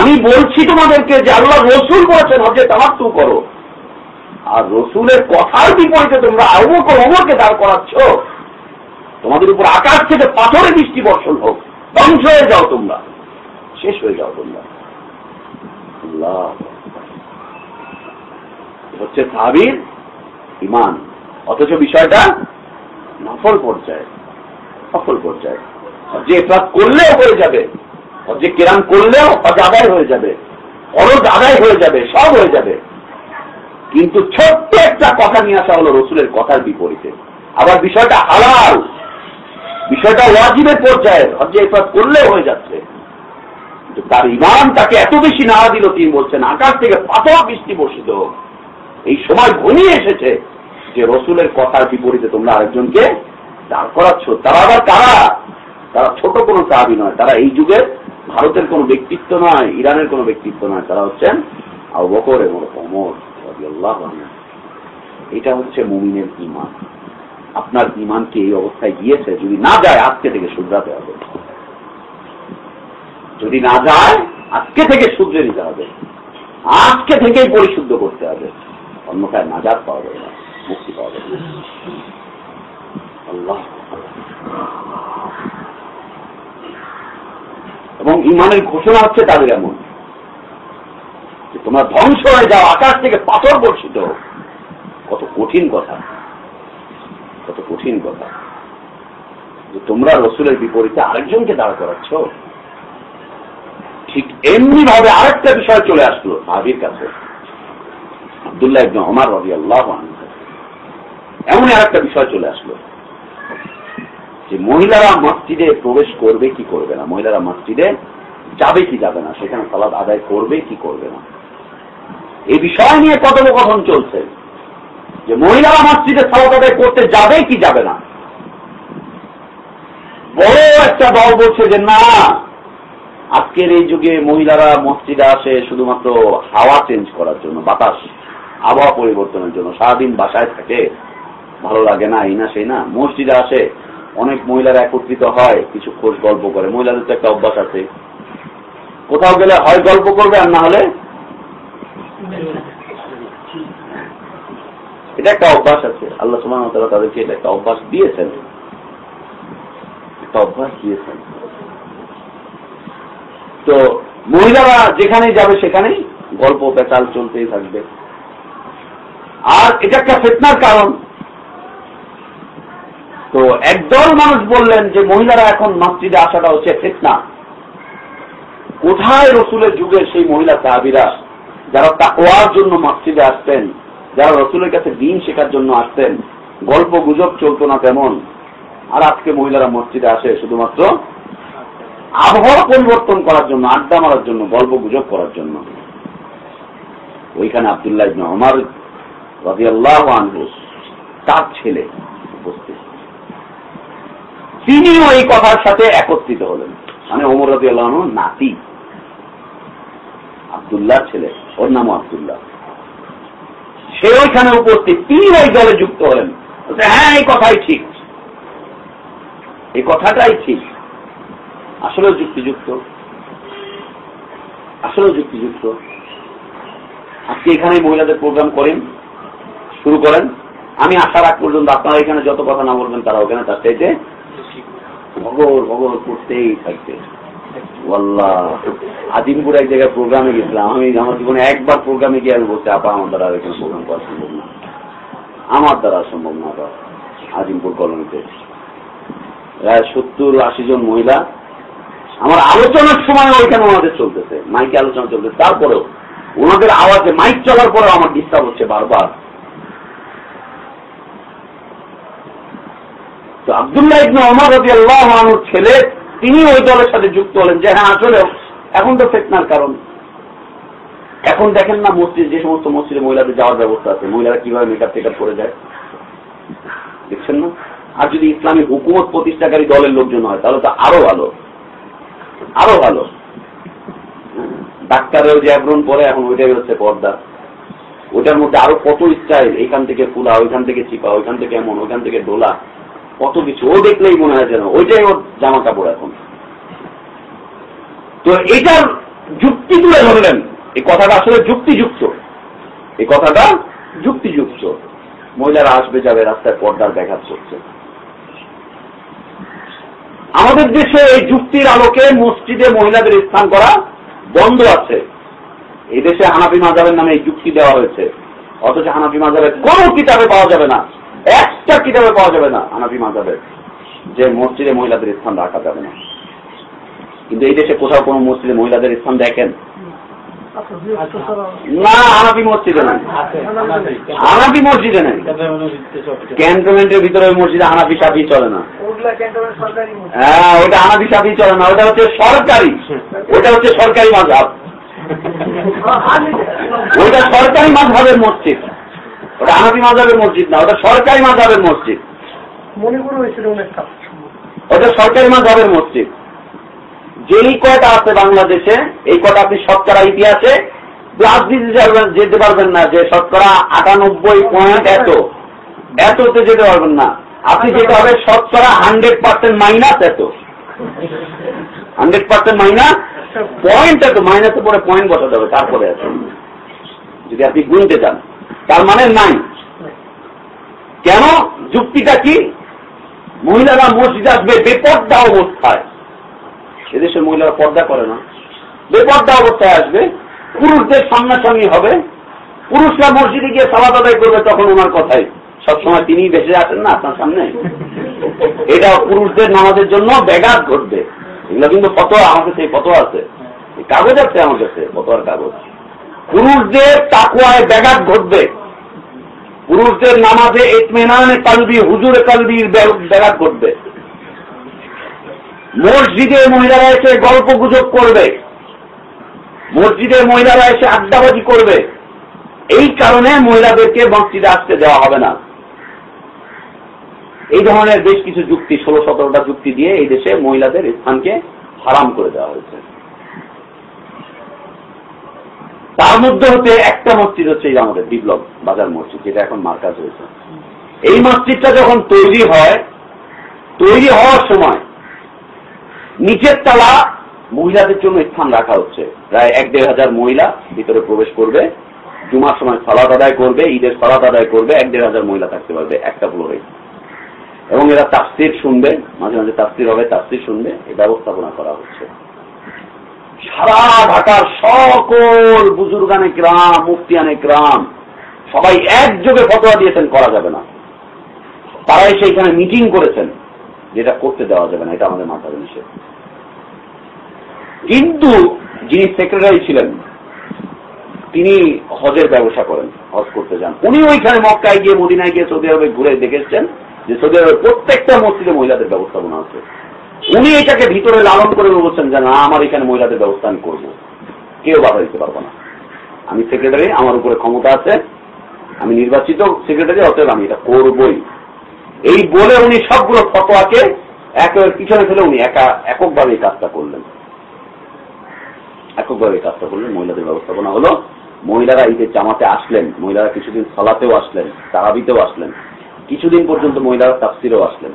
আমি বলছি তোমাদেরকে যে আল্লাহ রসুল বলেছেন হচ্ছে তামাত্তু করো। আর রসুলের কথার বিপরীতে তোমরা আবু করে ওমরকে দাঁড় করাচ্ছ। তোমাদের উপর আকাশ থেকে পাথরে বৃষ্টি বর্ষণ হোক। ধ্বংস হয়ে যাও তোমরা। শেষ হয়ে যাও তোমরা। হচ্ছে সাহাবির ইমান অথচ বিষয়টা নফল পর্যায়ে, সফল পর্যায়ে। যে এফরাত করলেও হয়ে যাবে। যে কেরাম করলেও হজ আদায় হয়ে যাবে। খরচ আদায় হয়ে যাবে, সব হয়ে যাবে। কিন্তু ছোট্ট একটা কথা নিয়ে আসা হলো রসুলের কথার বিপরীতে। আবার বিষয়টা হালাল। বিষয়টা ওয়াজিবের পর্যায়ে। হজ্জে এফরাত করলেও হয়ে যাচ্ছে। তার ইমান তাকে এত বেশি নাড়া দিল, তিনি বলছেন, আকাশ থেকে পাথর বৃষ্টি বর্ষিত এই সময় ঘনিয়ে এসেছে যে রসুলের কথার বিপরীতে তোমরা আরেকজনকে দাঁড় করাচ্ছ। তারা আবার কারা? তারা ছোট কোনো চাবি নয়, তারা এই যুগের ভারতের কোনো ব্যক্তিত্ব নয়, ইরানের কোনো ব্যক্তিত্ব নয়, তারা হচ্ছেন আউ বকর অমর এটা হচ্ছে মুমিনের ইমান আপনার ইমানকে এই অবস্থায় গিয়েছে? যদি না যায়, আজকে থেকে শুধরাতে হবে। যদি না যায়, আজকে থেকে শুধরে নিতে হবে। আজকে থেকেই পরিশুদ্ধ করতে হবে। অন্যথায় নাজাদ পাওয়া যাবে না, মুক্তি পাওয়া যাবে না। আল্লাহ এবং ইমানের ঘোষণা হচ্ছে তাদের এমন। যে তোমরা ধ্বংস হয়ে যাও, আকাশ থেকে পাথর বর্ষিত। কত কঠিন কথা। কত কঠিন কথা। যে তোমরা রসুলের বিপরীতে আরেকজনকে দাঁড় করাচ্ছ। ঠিক এমনি ভাবে আরেকটা বিষয় চলে আসলো সাহাবির কাছে। আবদুল্লাহ একজন অমার রবি আল্লাহ এমনই আরেকটা বিষয় চলে আসলো। যে মহিলারা মসজিদে প্রবেশ করবে কি করবে না? মহিলারা মসজিদে যাবে কি যাবে না? সেখানে সালাদ আদায় করবে কি করবে না? এই বিষয় নিয়ে কথোপকথন চলছে। যে মহিলারা মসজিদে সালাদ আদায় করতে যাবে কি যাবে না? বড় একটা দল বলছে যে, না, আজকের এই যুগে মহিলারা মসজিদে আসে শুধুমাত্র হাওয়া চেঞ্জ করার জন্য, বাতাস, আবহাওয়া পরিবর্তনের জন্য। সারাদিন বাসায় থাকে, ভালো লাগে না, এই না, সেই না। মসজিদে আসে অনেক মহিলারা একত্রিত হয়, কিছু খোঁজ গল্প করে। মহিলাদের তো একটা অভ্যাস আছে। কোথাও গেলে হয় গল্প করবে আর না হলে? এটা একটা অভ্যাস আছে। আল্লাহ সুমান তাদেরকে এটা একটা অভ্যাস দিয়েছেন। একটা অভ্যাস দিয়েছেন। তো মহিলারা যেখানেই যাবে সেখানেই গল্প, পেঁচাল চলতেই থাকবে। আর এটা একটা ফেতনার কারণ। তো একদল মানুষ বললেন যে, মহিলারা এখন মসজিদে আসাটা হচ্ছে ফেতনা। কোথায় রসুলের যুগে সেই মহিলা সাহাবিরা যারা তাকওয়ার জন্য মসজিদে আসতেন, যারা রসুলের কাছে দিন শেখার জন্য আসতেন, গল্প গুজব চলতো না তেমন, আর আজকে মহিলারা মসজিদে আসে শুধুমাত্র আবহাওয়া পরিবর্তন করার জন্য, আড্ডা মারার জন্য, গল্প গুজব করার জন্য। ওইখানে আবদুল্লাহ ইবনে ওমর রাদিয়াল্লাহু তার ছেলে উপস্থিত। তিনিও এই কথার সাথে একত্রিত হলেন। মানে ওমর রাদিয়াল্লাহু আনহু নাতি। আবদুল্লাহ ছেলে, ওর নামও আবদুল্লাহ। সে ওইখানে উপস্থিত তিনি ওই দলে যুক্ত হলেন। হ্যাঁ এই কথাই ঠিক। এই কথাটাই ঠিক। আসলে যুক্তিযুক্ত। আসলে যুক্তিযুক্ত। আজকে এখানে মহিলাদের প্রোগ্রাম করেন, শুরু করেন। আমি আশা রাখ পর্যন্ত আপনারা এখানে যত কথা না বলবেন, তারা ওখানে তার চাইতে ভগর ভগর করতেই থাকবে। আজিমপুর এক জায়গায় প্রোগ্রামে গেছিলাম। আমি আমার জীবনে একবার প্রোগ্রামে গিয়ে আমি আপা, আমার দ্বারা এখানে প্রোগ্রাম করা সম্ভব না। আমার দ্বারা সম্ভব না, আপা। আজিমপুর কলোনিতে। প্রায় সত্তর আশি জন মহিলা। আমার আলোচনার সময় ওইখানে ওনাদের চলতেছে। মাইকে আলোচনা চলতেছে। তারপরেও ওনাদের আওয়াজে মাইক চলার পরেও আমার ডিস্টার্ব হচ্ছে বারবার। তো আবদুল্লাহ ইবনে ওমর রবি আল্লাহ মানুষ ছেলে, তিনি ওই দলের সাথে যুক্ত হলেন যে হ্যাঁ আসলে এখন তো ফেতনার কারণ। এখন দেখেন না মসজিদ, যে সমস্ত মসজিদে মহিলাদের যাওয়ার ব্যবস্থা আছে, মহিলারা কীভাবে মেকআপ টেকআপ করে যায়? দেখছেন না? আর যদি ইসলামী হুকুমত প্রতিষ্ঠাকারী দলের লোকজন হয়, তাহলে তো আরও ভালো। আরও ভালো। ডাক্তারেও যে অ্যাব্রন পরে, এখন ওইটাই হচ্ছে পর্দা। ওটার মধ্যে আরও কত স্টাইল এইখান থেকে ফুলা, ওইখান থেকে চিপা, ওইখান থেকে এমন, ওইখান থেকে ডোলা। কত কিছু। ও দেখলেই মনে হয় যেন ওইটাই ওর জামা কাপড় এখন। তো এটার যুক্তি তুলে ধরলেন। এই কথাটা আসলে যুক্তিযুক্ত। এই কথাটা যুক্তিযুক্ত। মহিলারা আসবে, যাবে, রাস্তায় পর্দার ব্যাঘাত করছে আমাদের দেশে এই যুক্তির আলোকে মসজিদে মহিলাদের স্থান করা বন্ধ আছে। এই দেশে হানাফি মাজাবের নামে এই যুক্তি দেওয়া হয়েছে। অথচ হানাফি মাজাবের কোনো কিতাবে পাওয়া যাবে না। একটা কিতাবে পাওয়া যাবে না হানাফি মাজাবের যে মসজিদে মহিলাদের স্থান রাখা যাবে না। কিন্তু এই দেশে কোথাও কোনো মসজিদে মহিলাদের স্থান দেখেন? না হানাফি মসজিদে নাই। হানাফি মসজিদে নেই। ক্যান্টনমেন্টের ভিতরে ওই মসজিদে হানাফি সাফি চলে না। হ্যাঁ ওটা হানাফি সাফি চলে না ওটা হচ্ছে সরকারি। ওটা হচ্ছে সরকারি মাঝাব ওটা সরকারি মাঝাবের মসজিদ। ওটা হানাফি মাঝাবের মসজিদ না ওটা সরকারি মাঝাবের মসজিদ। ওটা সরকারি মাঝাবের মসজিদ। যেই কয়টা আছে বাংলাদেশে এই কটা আপনি শতকরা ইতিহাসে? যেতে পারবেন না যে শতকরা আটানব্বই পয়েন্ট এত। এততে যেতে পারবেন না। আপনি যেতে হবে শতকরা হান্ড্রেড পার্সেন্ট মাইনাস এত। হান্ড্রেড পার্সেন্ট মাইনাস পয়েন্ট এত মাইনাসে পরে পয়েন্ট বসাতে হবে তারপরে আছে। যদি আপনি গুনতে চান। তার মানে নাই। কেন? যুক্তিটা কি? মহিলারা মসজিদ আসবে, বেপর্দা অবস্থায়। এদেশের মহিলারা পর্দা করে না। বেপর্দা অবস্থায় আসবে। পুরুষদের সামনাসামনি হবে। পুরুষরা মসজিদে গিয়ে সালাদ আদায় করবে তখন ওনার কথাই। সবসময় তিনি বেঁচে আসেন না আপনার সামনে? এটা পুরুষদের নামাজের জন্য ব্যাঘাত ঘটবে। এগুলো কিন্তু ফতোয়া আমার সেই ফতোয়া আছে। কাগজ আছে আমার কাছে, ফতোয়ার কাগজ। পুরুষদের তাকুয়ায় ব্যাঘাত ঘটবে। পুরুষদের নামাজে ইতমেনানে কালবি, হুজুরে কালবির ব্যাঘাত ঘটবে। মসজিদে মহিলারা এসে গল্প গুজব করবে। মসজিদে মহিলারা এসে আড্ডাবাজি করবে। এই কারণে মহিলাদেরকে মসজিদে আসতে দেওয়া হবে না। এই ধরনের বেশ কিছু যুক্তি, ষোলো সতেরোটা যুক্তি দিয়ে এই দেশে মহিলাদের স্থানকে হারাম করে দেওয়া হয়েছে। তার মধ্যে হচ্ছে একটা মসজিদ হচ্ছে আমাদের বিপ্লব বাজার মসজিদ, যেটা এখন মার্কাজ হয়েছে। এই মসজিদটা যখন তৈরি হয়, তৈরি হওয়ার সময় নিচের তলা মহিলাদের জন্য স্থান রাখা হচ্ছে। প্রায় এক দেড় হাজার মহিলা ভিতরে প্রবেশ করবে। জুমার সময় সালাদ আদায় করবে, ঈদের সালাদ আদায় করবে, এক দেড় হাজার মহিলা থাকতে পারবে, একটা ফ্লোরে এবং এরা তাফসির শুনবে, মাঝে মাঝে তাফসির হবে, তাফসির শুনবে, এই ব্যবস্থাপনা করা হচ্ছে। সারা ঢাকার সকল বুজুর্গানে গ্রাম মুফতিয়ানে গ্রাম সবাই একযোগে ফতোয়া দিয়েছেন, করা যাবে না। তারা এসে এখানে মিটিং করেছেন, যেটা করতে দেওয়া যাবে না, এটা আমাদের মাথার নিষেধ। কিন্তু যিনি সেক্রেটারি ছিলেন, তিনি হজের ব্যবসা করেন, হজ করতে যান। উনি ওইখানে মক্কায় গিয়ে, মদিনায় গিয়ে সৌদি আরবে ঘুরে দেখেছেন যে সৌদি আরবের প্রত্যেকটা মসজিদে মহিলাদের ব্যবস্থাপনা আছে। উনি এটাকে ভিতরে লালন করে বলছেন যে, না, আমার এখানে মহিলাদের ব্যবস্থা আমি করব। কেউ বাধা দিতে পারব না। আমি সেক্রেটারি আমার উপরে ক্ষমতা আছে, আমি নির্বাচিত সেক্রেটারি অতএব আমি এটা করবই। এই বলে উনি সবগুলো ফটোয়াকে একের পিছনে ফেলে উনি একা এককভাবে এই কাজটা করলেন। এককভাবে এই কাজটা করলেন, মহিলাদের ব্যবস্থাপনা হলো, মহিলারা ঈদের জামাতে আসলেন, মহিলারা কিছুদিন সলাতেও আসলেন, তারাবিতেও আসলেন, কিছুদিন পর্যন্ত মহিলারা তাফসিরেও আসলেন।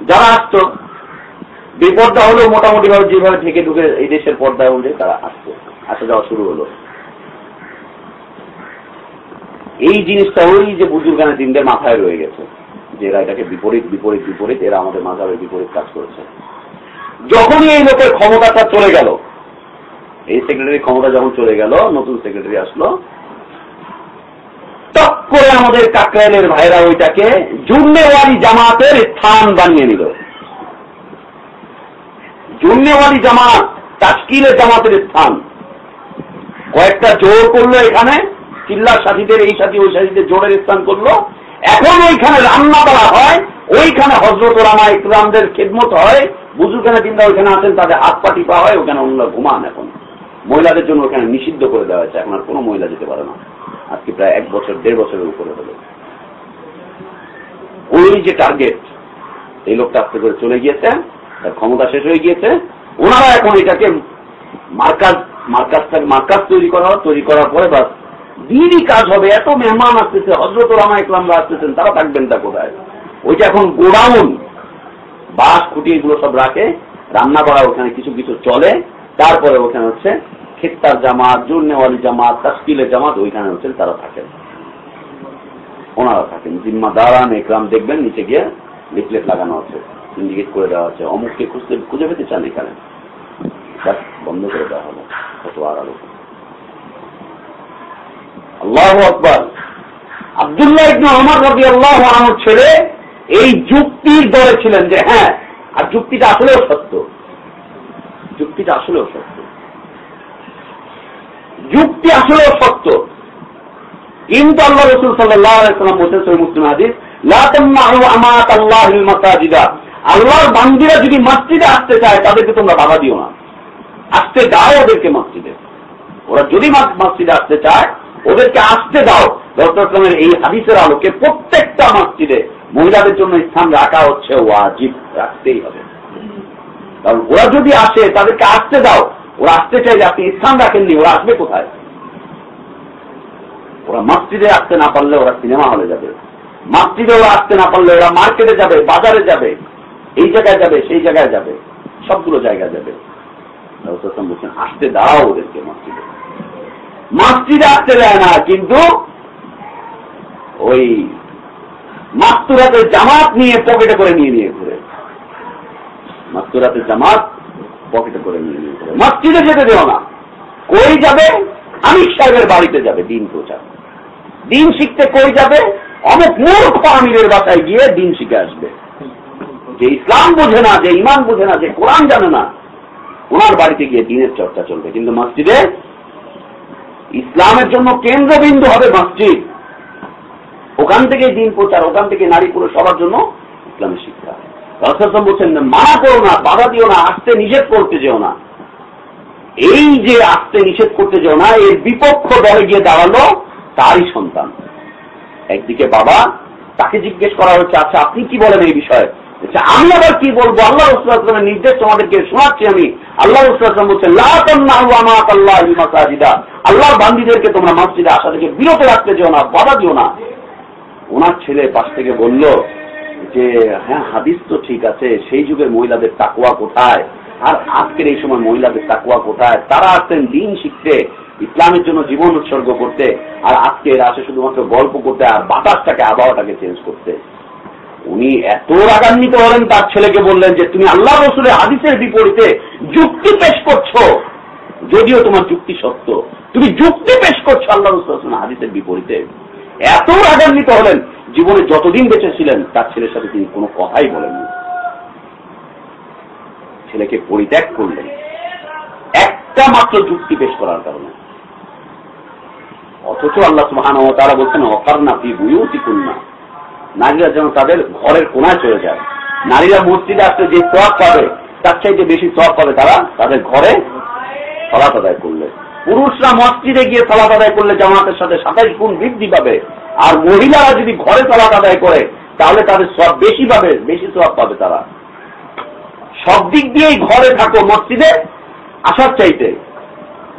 যারা আসতো বিপর্দা হলেও মোটামুটি ভাবে যেভাবে ঢেকে ঢুকে এই দেশের পর্দা অনুযায়ী তারা আসতো আসা যাওয়া শুরু হলো। এই জিনিসটা ওই যে বুজুর্গানের দিনদের মাথায় রয়ে গেছে, যে এরা এটাকে বিপরীত বিপরীত বিপরীত, এরা আমাদের মাঝাবের বিপরীত কাজ করেছে। যখনই এই লোকের ক্ষমতাটা চলে গেল, এই সেক্রেটারি ক্ষমতা যখন চলে গেল, নতুন সেক্রেটারি আসলো, টপ করে আমাদের কাকরাইলের ভাইরা ওইটাকে জুন্নেওয়ালি জামাতের স্থান বানিয়ে নিল। জুন্নেওয়ালি জামাত তাস্কিলের জামাতের স্থান। কয়েকটা জোর করল এখানে, চিল্লার সাথীদের, এই সাথী, ওই সাথীদের জোরের স্থান করল। এখন ওইখানে রান্না করা হয়, ওইখানে হজরত রামা ইকরামদের খেদমত হয়। বুজুরখানে চিন্তা ওইখানে আছেন তাদের হাত পা টিপা হয়, ওখানে অন্যরা ঘুমান এখন। মহিলাদের জন্য ওখানে নিষিদ্ধ করে দেওয়া হয়েছে, এখন আর কোনো মহিলা যেতে পারে না। আজকে প্রায় এক বছর, দেড় বছরের উপরে হলো ওই যে টার্গেট এই লোকটা আস্তে করে চলে গিয়েছে। তার ক্ষমতা শেষ হয়ে গিয়েছে, ওনারা এখন এটাকে মার্কাজ মার্কাজটাকে মার্কাজ তৈরি করা হয় তৈরি করার পরে বাস দিনই কাজ হবে, এত মেহমান আসতেছে হজরত রামা ইকলামরা আসতেছেন, তারা থাকবেন তা কোথায়? ওইটা এখন গোডাউন বাস খুঁটি এগুলো সব রাখে, রান্না করা, ওখানে কিছু কিছু চলে, তারপরে ওখানে হচ্ছে খেত্তার জামাত, জুরনেওয়ালি জামাত তাস্কিলের জামাত, ওইখানে হচ্ছেন তারা থাকেন। ওনারা থাকেন জিম্মা দাঁড়ান একরাম দেখবেন, নিচে গিয়ে লিফলেট লাগানো আছে। ইন্ডিকেট করে দেওয়া আছে অমুককে খুঁজতে, খুঁজে পেতে চান এখানে। বন্ধ করে দেওয়া হলো কত আর আলো। আল্লাহ আকবর। আবদুল্লাহ ইবনে আমার রবি আল্লাহ আমার ছেলে এই যুক্তির দলে ছিলেন যে হ্যাঁ আর যুক্তিটা আসলেও সত্য। যুক্তিটা আসলেও সত্য। যুক্তি আসলেও সত্য। কিন্তু আল্লাহ রসুল সাল্লাম বলছেন সই মুসলিম হাদিস আমাত আল্লাহ মাসাজিদা। আল্লাহর বান্দিরা যদি মসজিদে আসতে চায়, তাদেরকে তোমরা বাধা দিও না। আসতে দাও ওদেরকে মসজিদে। ওরা যদি মসজিদে আসতে চায়, ওদেরকে আসতে দাও। রসুলের এই হাদিসের আলোকে প্রত্যেকটা মসজিদে মহিলাদের জন্য স্থান রাখা হচ্ছে ওয়াজিব, রাখতেই হবে। কারণ ওরা যদি আসে, তাদেরকে আসতে দাও। ওরা আসতে চাইলে আপনি স্থান রাখেননি, ওরা আসবে কোথায়? ওরা মসজিদে আসতে না পারলে ওরা সিনেমা হলে যাবে। মসজিদে ওরা আসতে না পারলে ওরা মার্কেটে যাবে, বাজারে যাবে। এই জায়গায় যাবে, সেই জায়গায় যাবে, সবগুলো জায়গায় যাবে। বলছেন, আসতে দাও ওদেরকে মসজিদে। মসজিদে আসতে দেয় না, কিন্তু ওই মাস্তুরাতের জামাত নিয়ে পকেটে করে নিয়ে নিয়ে ঘুরে। মাস্তুরাতের জামাত পকেটে করে নিয়ে নিয়ে ঘুরে। মসজিদে যেতে দেও না। কই যাবে? আমির সাহেবের বাড়িতে যাবে, দিন প্রচার। দিন শিখতে কই যাবে? অনেক মূর্খ আমিরের বাসায় গিয়ে দিন শিখে আসবে। যে ইসলাম বোঝে না, যে ইমান বোঝে না, যে কোরআন জানে না, ওনার বাড়িতে গিয়ে দিনের চর্চা চলবে। কিন্তু মসজিদে ইসলামের জন্য কেন্দ্রবিন্দু হবে মসজিদ। ওখান থেকে দিন প্রচার, ওখান থেকে নারী পুরুষ সবার জন্য ইসলামের শিক্ষা। রসম বলছেন, মানা করো না, বাধা দিও না, আসতে নিষেধ করতে যেও না। এই যে আসতে নিষেধ করতে যেও না, এর বিপক্ষ দলে গিয়ে দাঁড়াল তারই সন্তান। একদিকে বাবা তাকে জিজ্ঞেস করা হচ্ছে আচ্ছা আপনি কি বলেন এই বিষয়ে? আচ্ছা আমি আবার কি বলব? আল্লাহ রসুলামের নির্দেশ তোমাদেরকে শোনাচ্ছি আমি। আল্লাহ রসুলাম বলছেন লাজিদা আল্লাহ বান্দিদেরকে তোমরা মসজিদে আসা থেকে বিরত রাখতে যেও না, বাধা দিও না। ওনার ছেলে পাশ থেকে বলল যে হ্যাঁ হাদিস তো ঠিক আছে, সেই যুগের মহিলাদের তাকুয়া কোথায়? আর আজকের এই সময় মহিলাদের তাকুয়া কোথায়? তারা আসতেন দিন শিখতে, ইসলামের জন্য জীবন উৎসর্গ করতে, আর আজকে এরা আসে শুধুমাত্র গল্প করতে আর বাতাসটাকে, আবহাওয়াটাকে চেঞ্জ করতে। উনি এত রাগান্বিত হলেন, তার ছেলেকে বললেন যে, তুমি আল্লাহ রসুলের হাদিসের বিপরীতে যুক্তি পেশ করছ। যদিও তোমার যুক্তি সত্য, তুমি যুক্তি পেশ করছ আল্লাহ রসুল হাদিসের বিপরীতে। এত রাগান্বিত হলেন, জীবনে যতদিন বেঁচে ছিলেন, তার ছেলের সাথে তিনি কোনো কথাই বলেননি। ছেলেকে পরিত্যাগ করলেন। একটা মাত্র যুক্তি পেশ করার কারণে। অথচ আল্লাহ সুহান তারা বলছেন অকার না ফি বুয়ুতি কন্যা নারীরা যেন তাদের ঘরের কোনায় চলে যায়। নারীরা মসজিদে আসলে যে সব পাবে, তার চাইতে বেশি সব পাবে তারা তাদের ঘরে সলাত আদায় করলে। পুরুষরা মসজিদে গিয়ে সলাত আদায় করলে জামাতের সাথে সাতাইশ গুণ বৃদ্ধি পাবে। আর মহিলারা যদি ঘরে সলাত আদায় করে, তাহলে তাদের সব বেশি পাবে, বেশি সব পাবে তারা। সব দিক দিয়েই ঘরে থাকো মসজিদে আসার চাইতে।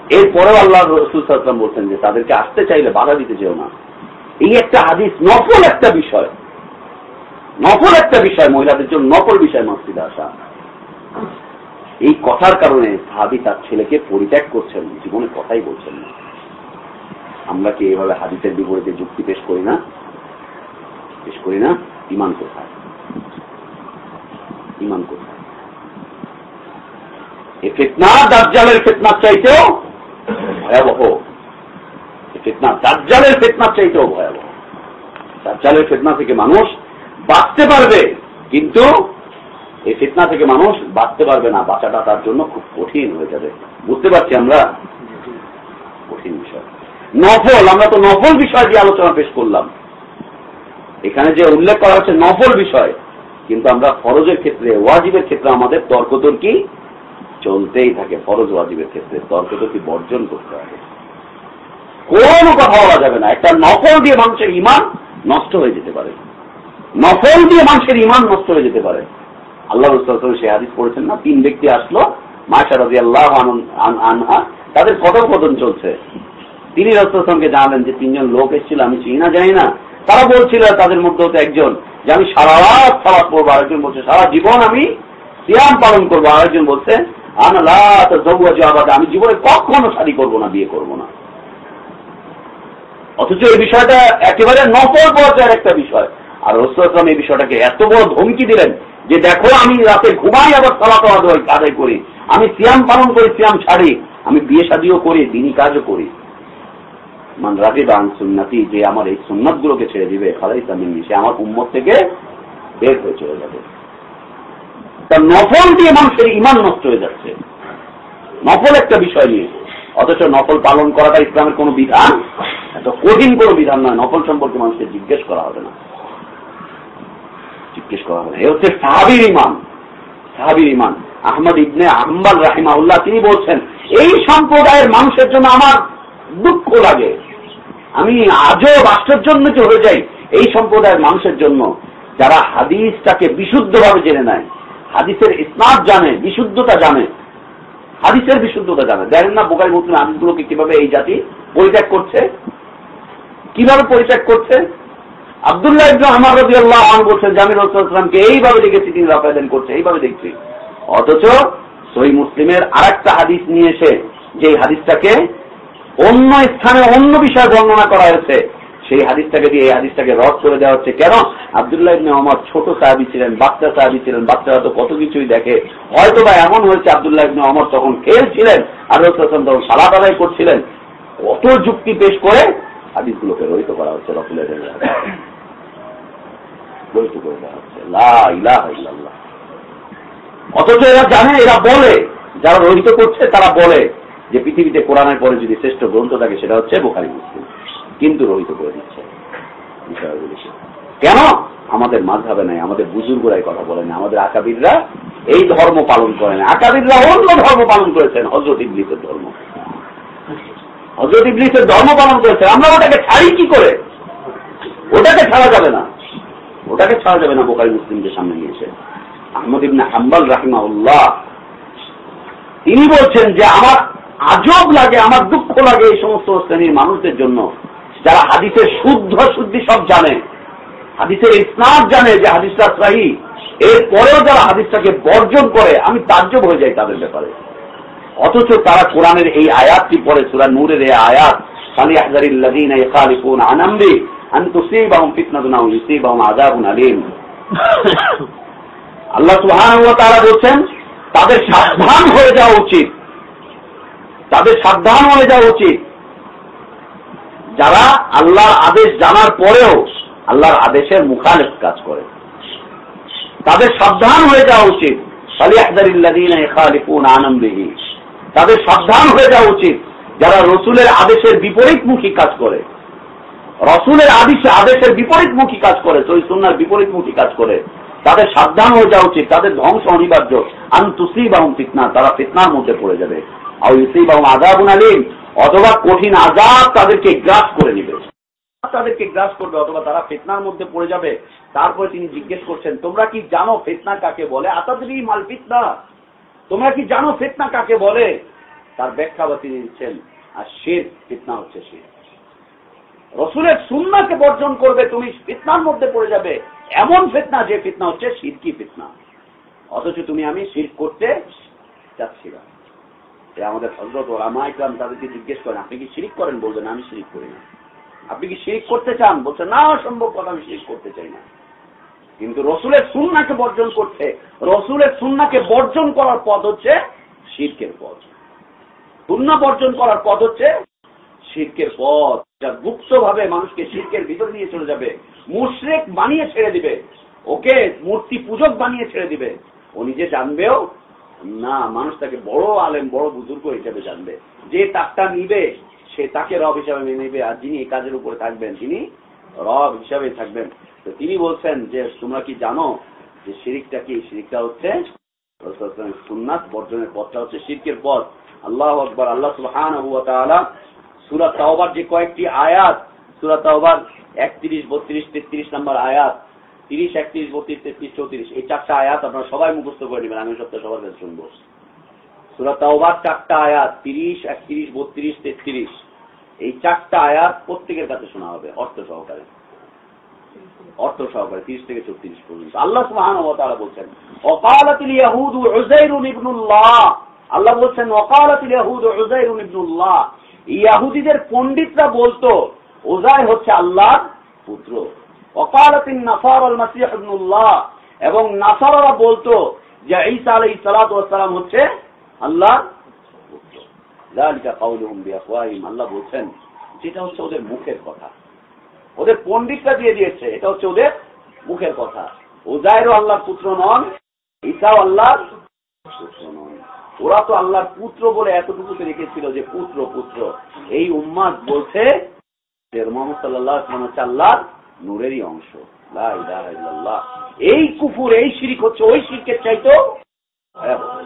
এরপরেও আল্লাহ রসুলাম বলছেন যে তাদেরকে আসতে চাইলে বাধা দিতে চেও না। এই একটা হাদিস নফল একটা বিষয়। নফল একটা বিষয়, মহিলাদের জন্য নফল বিষয় মসজিদে আসা। এই কথার কারণে সাহাবি তার ছেলেকে পরিত্যাগ করছেন, জীবনে কথাই বলছেন না। আমরা কি এভাবে হাদিসের বিপরীতে যুক্তি পেশ করি না? পেশ করি না? ইমান কোথায়? ইমান কোথায়? এই ফেতনা দাজ্জালের ফেতনার চাইতেও ভয়াবহ। এই ফেতনা দাজ্জালের ফেতনার চাইতেও ভয়াবহ। দাজ্জালের ফেতনা থেকে মানুষ বাঁচতে পারবে। কিন্তু এই ফিতনা থেকে মানুষ বাঁচতে পারবে না, বাঁচাটা তার জন্য খুব কঠিন হয়ে যাবে। বুঝতে পারছি আমরা? কঠিন বিষয়। নফল, আমরা তো নফল বিষয় দিয়ে আলোচনা পেশ করলাম। এখানে যে উল্লেখ করা হচ্ছে নফল বিষয়, কিন্তু আমরা ফরজের ক্ষেত্রে, ওয়াজিবের ক্ষেত্রে আমাদের তর্কতর্কি চলতেই থাকে ফরজ ওয়াজিবের ক্ষেত্রে তর্কতর্কি বর্জন করতে হবে। কোনো কথা বলা যাবে না। একটা নফল দিয়ে মানুষের ইমান নষ্ট হয়ে যেতে পারে। নফল দিয়ে মানুষের ইমান নষ্ট হয়ে যেতে পারে। আল্লাহ সে হাদিস পড়েছেন না? তিন ব্যক্তি আসলো মাশা রাজি আল্লাহ আনহা, তাদের কথোপকথন চলছে। তিনি রসুলকে জানালেন যে, তিনজন লোক এসেছিল, আমি চিনি না, জানি না। তারা বলছিল, তাদের মধ্যে হতো একজন যে, আমি সারা রাত সালাদ করব আরেকজন বলছে, সারা জীবন আমি সিয়াম পালন করব। আরেকজন বলছে আমি জীবনে কখনো শাড়ি করব না, বিয়ে করব না। অথচ এই বিষয়টা একেবারে নকল পর্যায়ের একটা বিষয়। আর রসুলাম এই বিষয়টাকে এত বড় ধমকি দিলেন যে দেখো, আমি রাতে ঘুমাই আবার সালাত আদায় করি। আমি সিয়াম পালন করি, সিয়াম ছাড়ি। আমি বিয়ে শাদিও করি, দিনই কাজও করি। মান রাগে বান সুন্নাতি, যে আমার এই সুন্নাত গুলোকে ছেড়ে দিবে খালাই তামিনী সে আমার উম্মত থেকে বের হয়ে চলে যাবে। তার নফল দিয়ে মানুষের ইমান নষ্ট হয়ে যাচ্ছে। নফল একটা বিষয় নিয়ে। অথচ নকল পালন করাটা ইসলামের কোনো বিধান, এত কঠিন কোনো বিধান নয়। নকল সম্পর্কে মানুষকে জিজ্ঞেস করা হবে না। জিজ্ঞেস করা হবে এ হচ্ছে সাহাবির ইমান সাহাবির ইমান আহমদ ইবনে আহম্বাল রাহিমাউল্লাহ তিনি বলছেন, এই সম্প্রদায়ের মানুষের জন্য আমার দুঃখ লাগে। আমি আজও আশ্চর্যান্বিত হয়ে যাই এই সম্প্রদায়ের মানুষের জন্য। যারা হাদিসটাকে বিশুদ্ধভাবে জেনে নেয়, হাদিসের ইসনাদ জানে, বিশুদ্ধতা জানে, হাদিসের বিশুদ্ধতা জানে। দেখেন না বোকারি মুসলিম হাদিসগুলোকে কীভাবে এই জাতি পরিত্যাগ করছে? কীভাবে পরিত্যাগ করছে? আবদুল্লাহ ইবনে আমার রবি আল্লাহ বলছেন জামির রসুলামকে এইভাবে দেখেছি, তিনি রাফায়দান করছে, এইভাবে দেখছি। অথচ সই মুসলিমের আর হাদিস নিয়ে এসে, যে হাদিসটাকে অন্য স্থানে অন্য বিষয়ে বর্ণনা করা হয়েছে, সেই হাদিসটাকে দিয়ে এই হাদিসটাকে রদ করে দেওয়া হচ্ছে। কেন? আবদুল্লাহ ইবনে আমার ছোট সাহাবি ছিলেন, বাচ্চা সাহাবি ছিলেন, বাচ্চারা তো কত কিছুই দেখে। হয়তো বা এমন হয়েছে, আবদুল্লাহ ইবনে অমর তখন খেলছিলেন, আর রসুল তখন সালাত আদায় করছিলেন। কত যুক্তি পেশ করে হাদিসগুলোকে রহিত করা হচ্ছে রসুলের রহিত করে দেওয়া হচ্ছে অথচ এরা জানে, এরা বলে। যারা রহিত করছে, তারা বলে যে পৃথিবীতে কোরআনের পরে যদি শ্রেষ্ঠ গ্রন্থ থাকে, সেটা হচ্ছে বোখারি মুসলিম। কিন্তু রহিত করে দিচ্ছে। কেন? আমাদের মাঝাবে নাই, আমাদের বুজুর্গরাই কথা বলেন আমাদের আকাবিররা এই ধর্ম পালন করেন আকাবিররা অন্য ধর্ম পালন করেছেন হজরত ইবলিসের ধর্ম। হজরত ইবলিসের ধর্ম পালন করেছেন, আমরা ওটাকে ছাড়ি কি করে? ওটাকে ছাড়া যাবে না। ওটাকে ছাড়া যাবে না বোকারি মুসলিমদের সামনে নিয়েছে আহমদ ইবনে হাম্বাল রাহিমাউল্লাহ তিনি বলছেন যে আমার আজব লাগে, আমার দুঃখ লাগে এই সমস্ত শ্রেণির মানুষদের জন্য। যারা হাদিসের শুদ্ধ শুদ্ধি সব জানে, হাদিসের ইসনাদ জানে যে হাদিসটা সাহি, এরপরেও যারা হাদিসটাকে বর্জন করে, আমি তাজ্জব হয়ে যাই তাদের ব্যাপারে। অথচ তারা কোরআনের এই আয়াতটি পরে সুরা নূরের এই আয়াত খালি আহজারিল্লাদিন খালিফুন আনাম্বি আমি তো সেই বাহম ফিতনাতুন আলিম আল্লাহ বলছেন তাদের সাবধান হয়ে যাওয়া উচিত। তাদের সাবধান হয়ে যাওয়া উচিত। যারা আল্লাহর আদেশ জানার পরেও আল্লাহর আদেশের মুখালেফ কাজ করে। তাদের সাবধান হয়ে যাওয়া উচিত। তাদের সাবধান হয়ে যাওয়া উচিত। যারা রসুলের আদেশের বিপরীতমুখী কাজ করে। রসুলের আদেশে, আদেশের বিপরীতমুখী কাজ করে ওই সুন্নার বিপরীতমুখী কাজ করে। তাদের সাবধান হয়ে যাওয়া উচিত, তাদের ধ্বংস অনিবার্য। আন্তুসি বাহম ফিতনা, তারা ফিতনার মধ্যে পড়ে যাবে। আর ইসি বাহম আজাবুন আলিম, অথবা কঠিন আজাব তাদেরকে গ্রাস করে নিবে। তাদেরকে গ্রাস করবে, অথবা তারা ফিতনার মধ্যে পড়ে যাবে। তারপরে তিনি জিজ্ঞেস করছেন, তোমরা কি জানো ফিতনা কাকে বলে? আতাদি মাল ফিতনা। তোমরা কি জানো ফিতনা কাকে বলে? তার ব্যাখ্যা বা তিনি দিচ্ছেন আর শের ফিতনা হচ্ছে শের রসুলের সুন্নাকে বর্জন করবে, তুমি ফিতনার মধ্যে পড়ে যাবে। এমন ফিতনা যে ফিতনা হচ্ছে সিরকি ফিতনা। অথচ তুমি, আমি শির করতে চাচ্ছি না। আমাদের হজরত রামা ইকরাম তাদেরকে জিজ্ঞেস করেন, আপনি কি শিরিক করেন? বলবেন আমি শিরিক করি না। আপনি কি শিরিক করতে চান? বলছেন, না অসম্ভব কথা, আমি শিরিক করতে চাই না। কিন্তু রসুলের সুন্নাকে বর্জন করছে রসুলের সুন্নাকে বর্জন করার পথ হচ্ছে শিরকের পথ। সুন্না বর্জন করার পথ হচ্ছে শিরকের পথ, যা গুপ্ত ভাবে মানুষকে শিরকের ভিতর নিয়ে চলে যাবে। মুশরেক বানিয়ে ছেড়ে দিবে। ওকে মূর্তি পূজক বানিয়ে ছেড়ে দিবে। ও নিজে জানবেও, না, মানুষ তাকে বড় আলেম, বড় বুজুর্গ হিসেবে জানবে। যে তাকটা নিবে, সে তাকে রব হিসাবে মেনে নেবে, আর যিনি এই কাজের উপরে থাকবেন, তিনি রব হিসাবে থাকবেন। তো তিনি বলছেন যে, তোমরা কি জানো যে শিরিকটা কি? শিরিকটা হচ্ছে সুন্নাত বর্জনের পথটা হচ্ছে শিরকের পথ। আল্লাহ আকবর, আল্লাহ সুহান সুরাত তাওবার যে কয়েকটি আয়াত সুরাত তাওবার একত্রিশ, বত্রিশ, তেত্রিশ নম্বর আয়াত, তিরিশ, একত্রিশ, বত্রিশ, তেত্রিশ, চৌত্রিশ, এই চারটা আয়াত আপনারা সবাই মুখস্থ করে নেবেন, আমি সপ্তাহে সবার কাছে শুনব। সুরাত তাওবার চারটা আয়াত, তিরিশ, একত্রিশ, বত্রিশ, তেত্রিশ, এই চারটা আয়াত প্রত্যেকের কাছে শোনা হবে, অর্থ সহকারে। অর্থ সহকারে, তিরিশ থেকে চৌত্রিশ পর্যন্ত। আল্লাহ সুহান বলছেন অকালাতিল ইয়াহুদ ইবনুল্লাহ। আল্লাহ বলছেন অকালাতিল ইয়াহুদ ইবনুল্লাহ। ইয়াহুদিদের পণ্ডিতরা বলতো, ওজাই হচ্ছে আল্লাহর পুত্র। অকালাতিন নাসার আল এবং নাসারারা বলতো যে ঈসা আলাইহিস সালাতু ওয়াস সালাম হচ্ছে কাউলুহুম আল্লাহ বলছেন, যেটা হচ্ছে ওদের মুখের কথা। ওদের পণ্ডিতরা দিয়ে দিয়েছে, এটা হচ্ছে ওদের মুখের কথা। ওজাইরও আল্লাহর পুত্র নন, ঈসাও আল্লাহর পুত্র। ওরা তো আল্লাহর পুত্র বলে এতটুকুতে রেখেছিল যে পুত্র পুত্র। এই উম্মাদ বলছে যে নূরেরই অংশ। এই কুফুর, এই শিরিক হচ্ছে ওই শিরকের ভয়াবহ।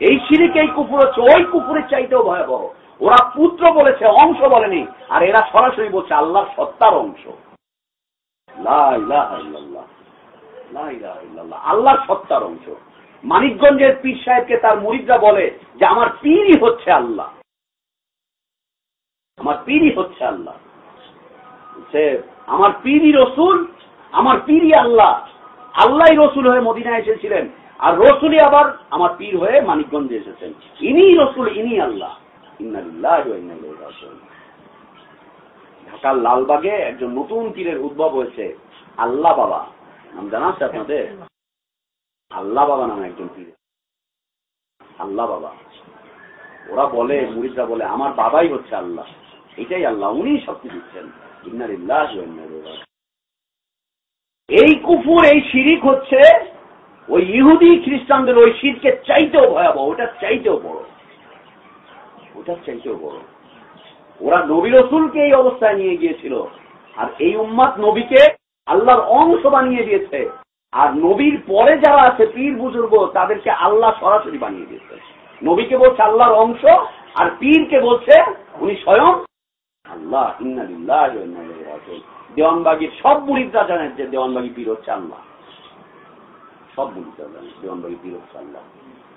এই শিরিক, এই কুফুর হচ্ছে ওই কুফুরের চাইতেও ভয়াবহ। ওরা পুত্র বলেছে, অংশ বলেনি, আর এরা সরাসরি বলছে আল্লাহর সত্তার অংশ। আল্লাহর সত্তার অংশ। মানিকগঞ্জের পীর সাহেবকে তার মুরিদরা বলে যে, আমার পীরই হচ্ছে আল্লাহ। আমার পীরই হচ্ছে আল্লাহ। সে আমার পীরই রসুল, আমার পীরই আল্লাহ। আল্লাহ রসুল হয়ে মদিনায় এসেছিলেন। আর রসুলই আবার আমার পীর হয়ে মানিকগঞ্জে এসেছেন। ইনি রসুল ইনি আল্লাহ। ঢাকার লালবাগে একজন নতুন পীরের উদ্ভব হয়েছে। আল্লাহ বাবা। নাম জানা আছে আপনাদের? আল্লাহ বাবা নামে একজন পীর। আল্লাহ বাবা। ওরা বলে, মুরিদরা বলে, আমার বাবাই হচ্ছে আল্লাহ। এটাই আল্লাহ। উনি শক্তি দিচ্ছেন। এই কুফুর, এই শিরিক হচ্ছে ওই ইহুদি খ্রিস্টানদের ওই শিরকে চাইতেও ভয়াবহ ওটা চাইতেও বড়। ওটার চাইতেও বড়। ওরা নবী রসুলকে এই অবস্থায় নিয়ে গিয়েছিল। আর এই উম্মাদ নবীকে আল্লাহর অংশ বানিয়ে দিয়েছে। আর নবীর পরে যারা আছে, পীর বুজুর্গ, তাদেরকে আল্লাহ সরাসরি বানিয়ে দিয়েছে। নবীকে বলছে আল্লাহর অংশ, আর পীরকে বলছে উনি স্বয়ং আল্লাহ ইন্নালিল্লাহ দেওয়ানবাগির সব মুরিদরা জানেন যে দেওয়ানবাগি পীর হচ্ছে আল্লাহ। সব মুরিদরা জানেন দেওয়ানবাগি পীর হচ্ছে আল্লাহ।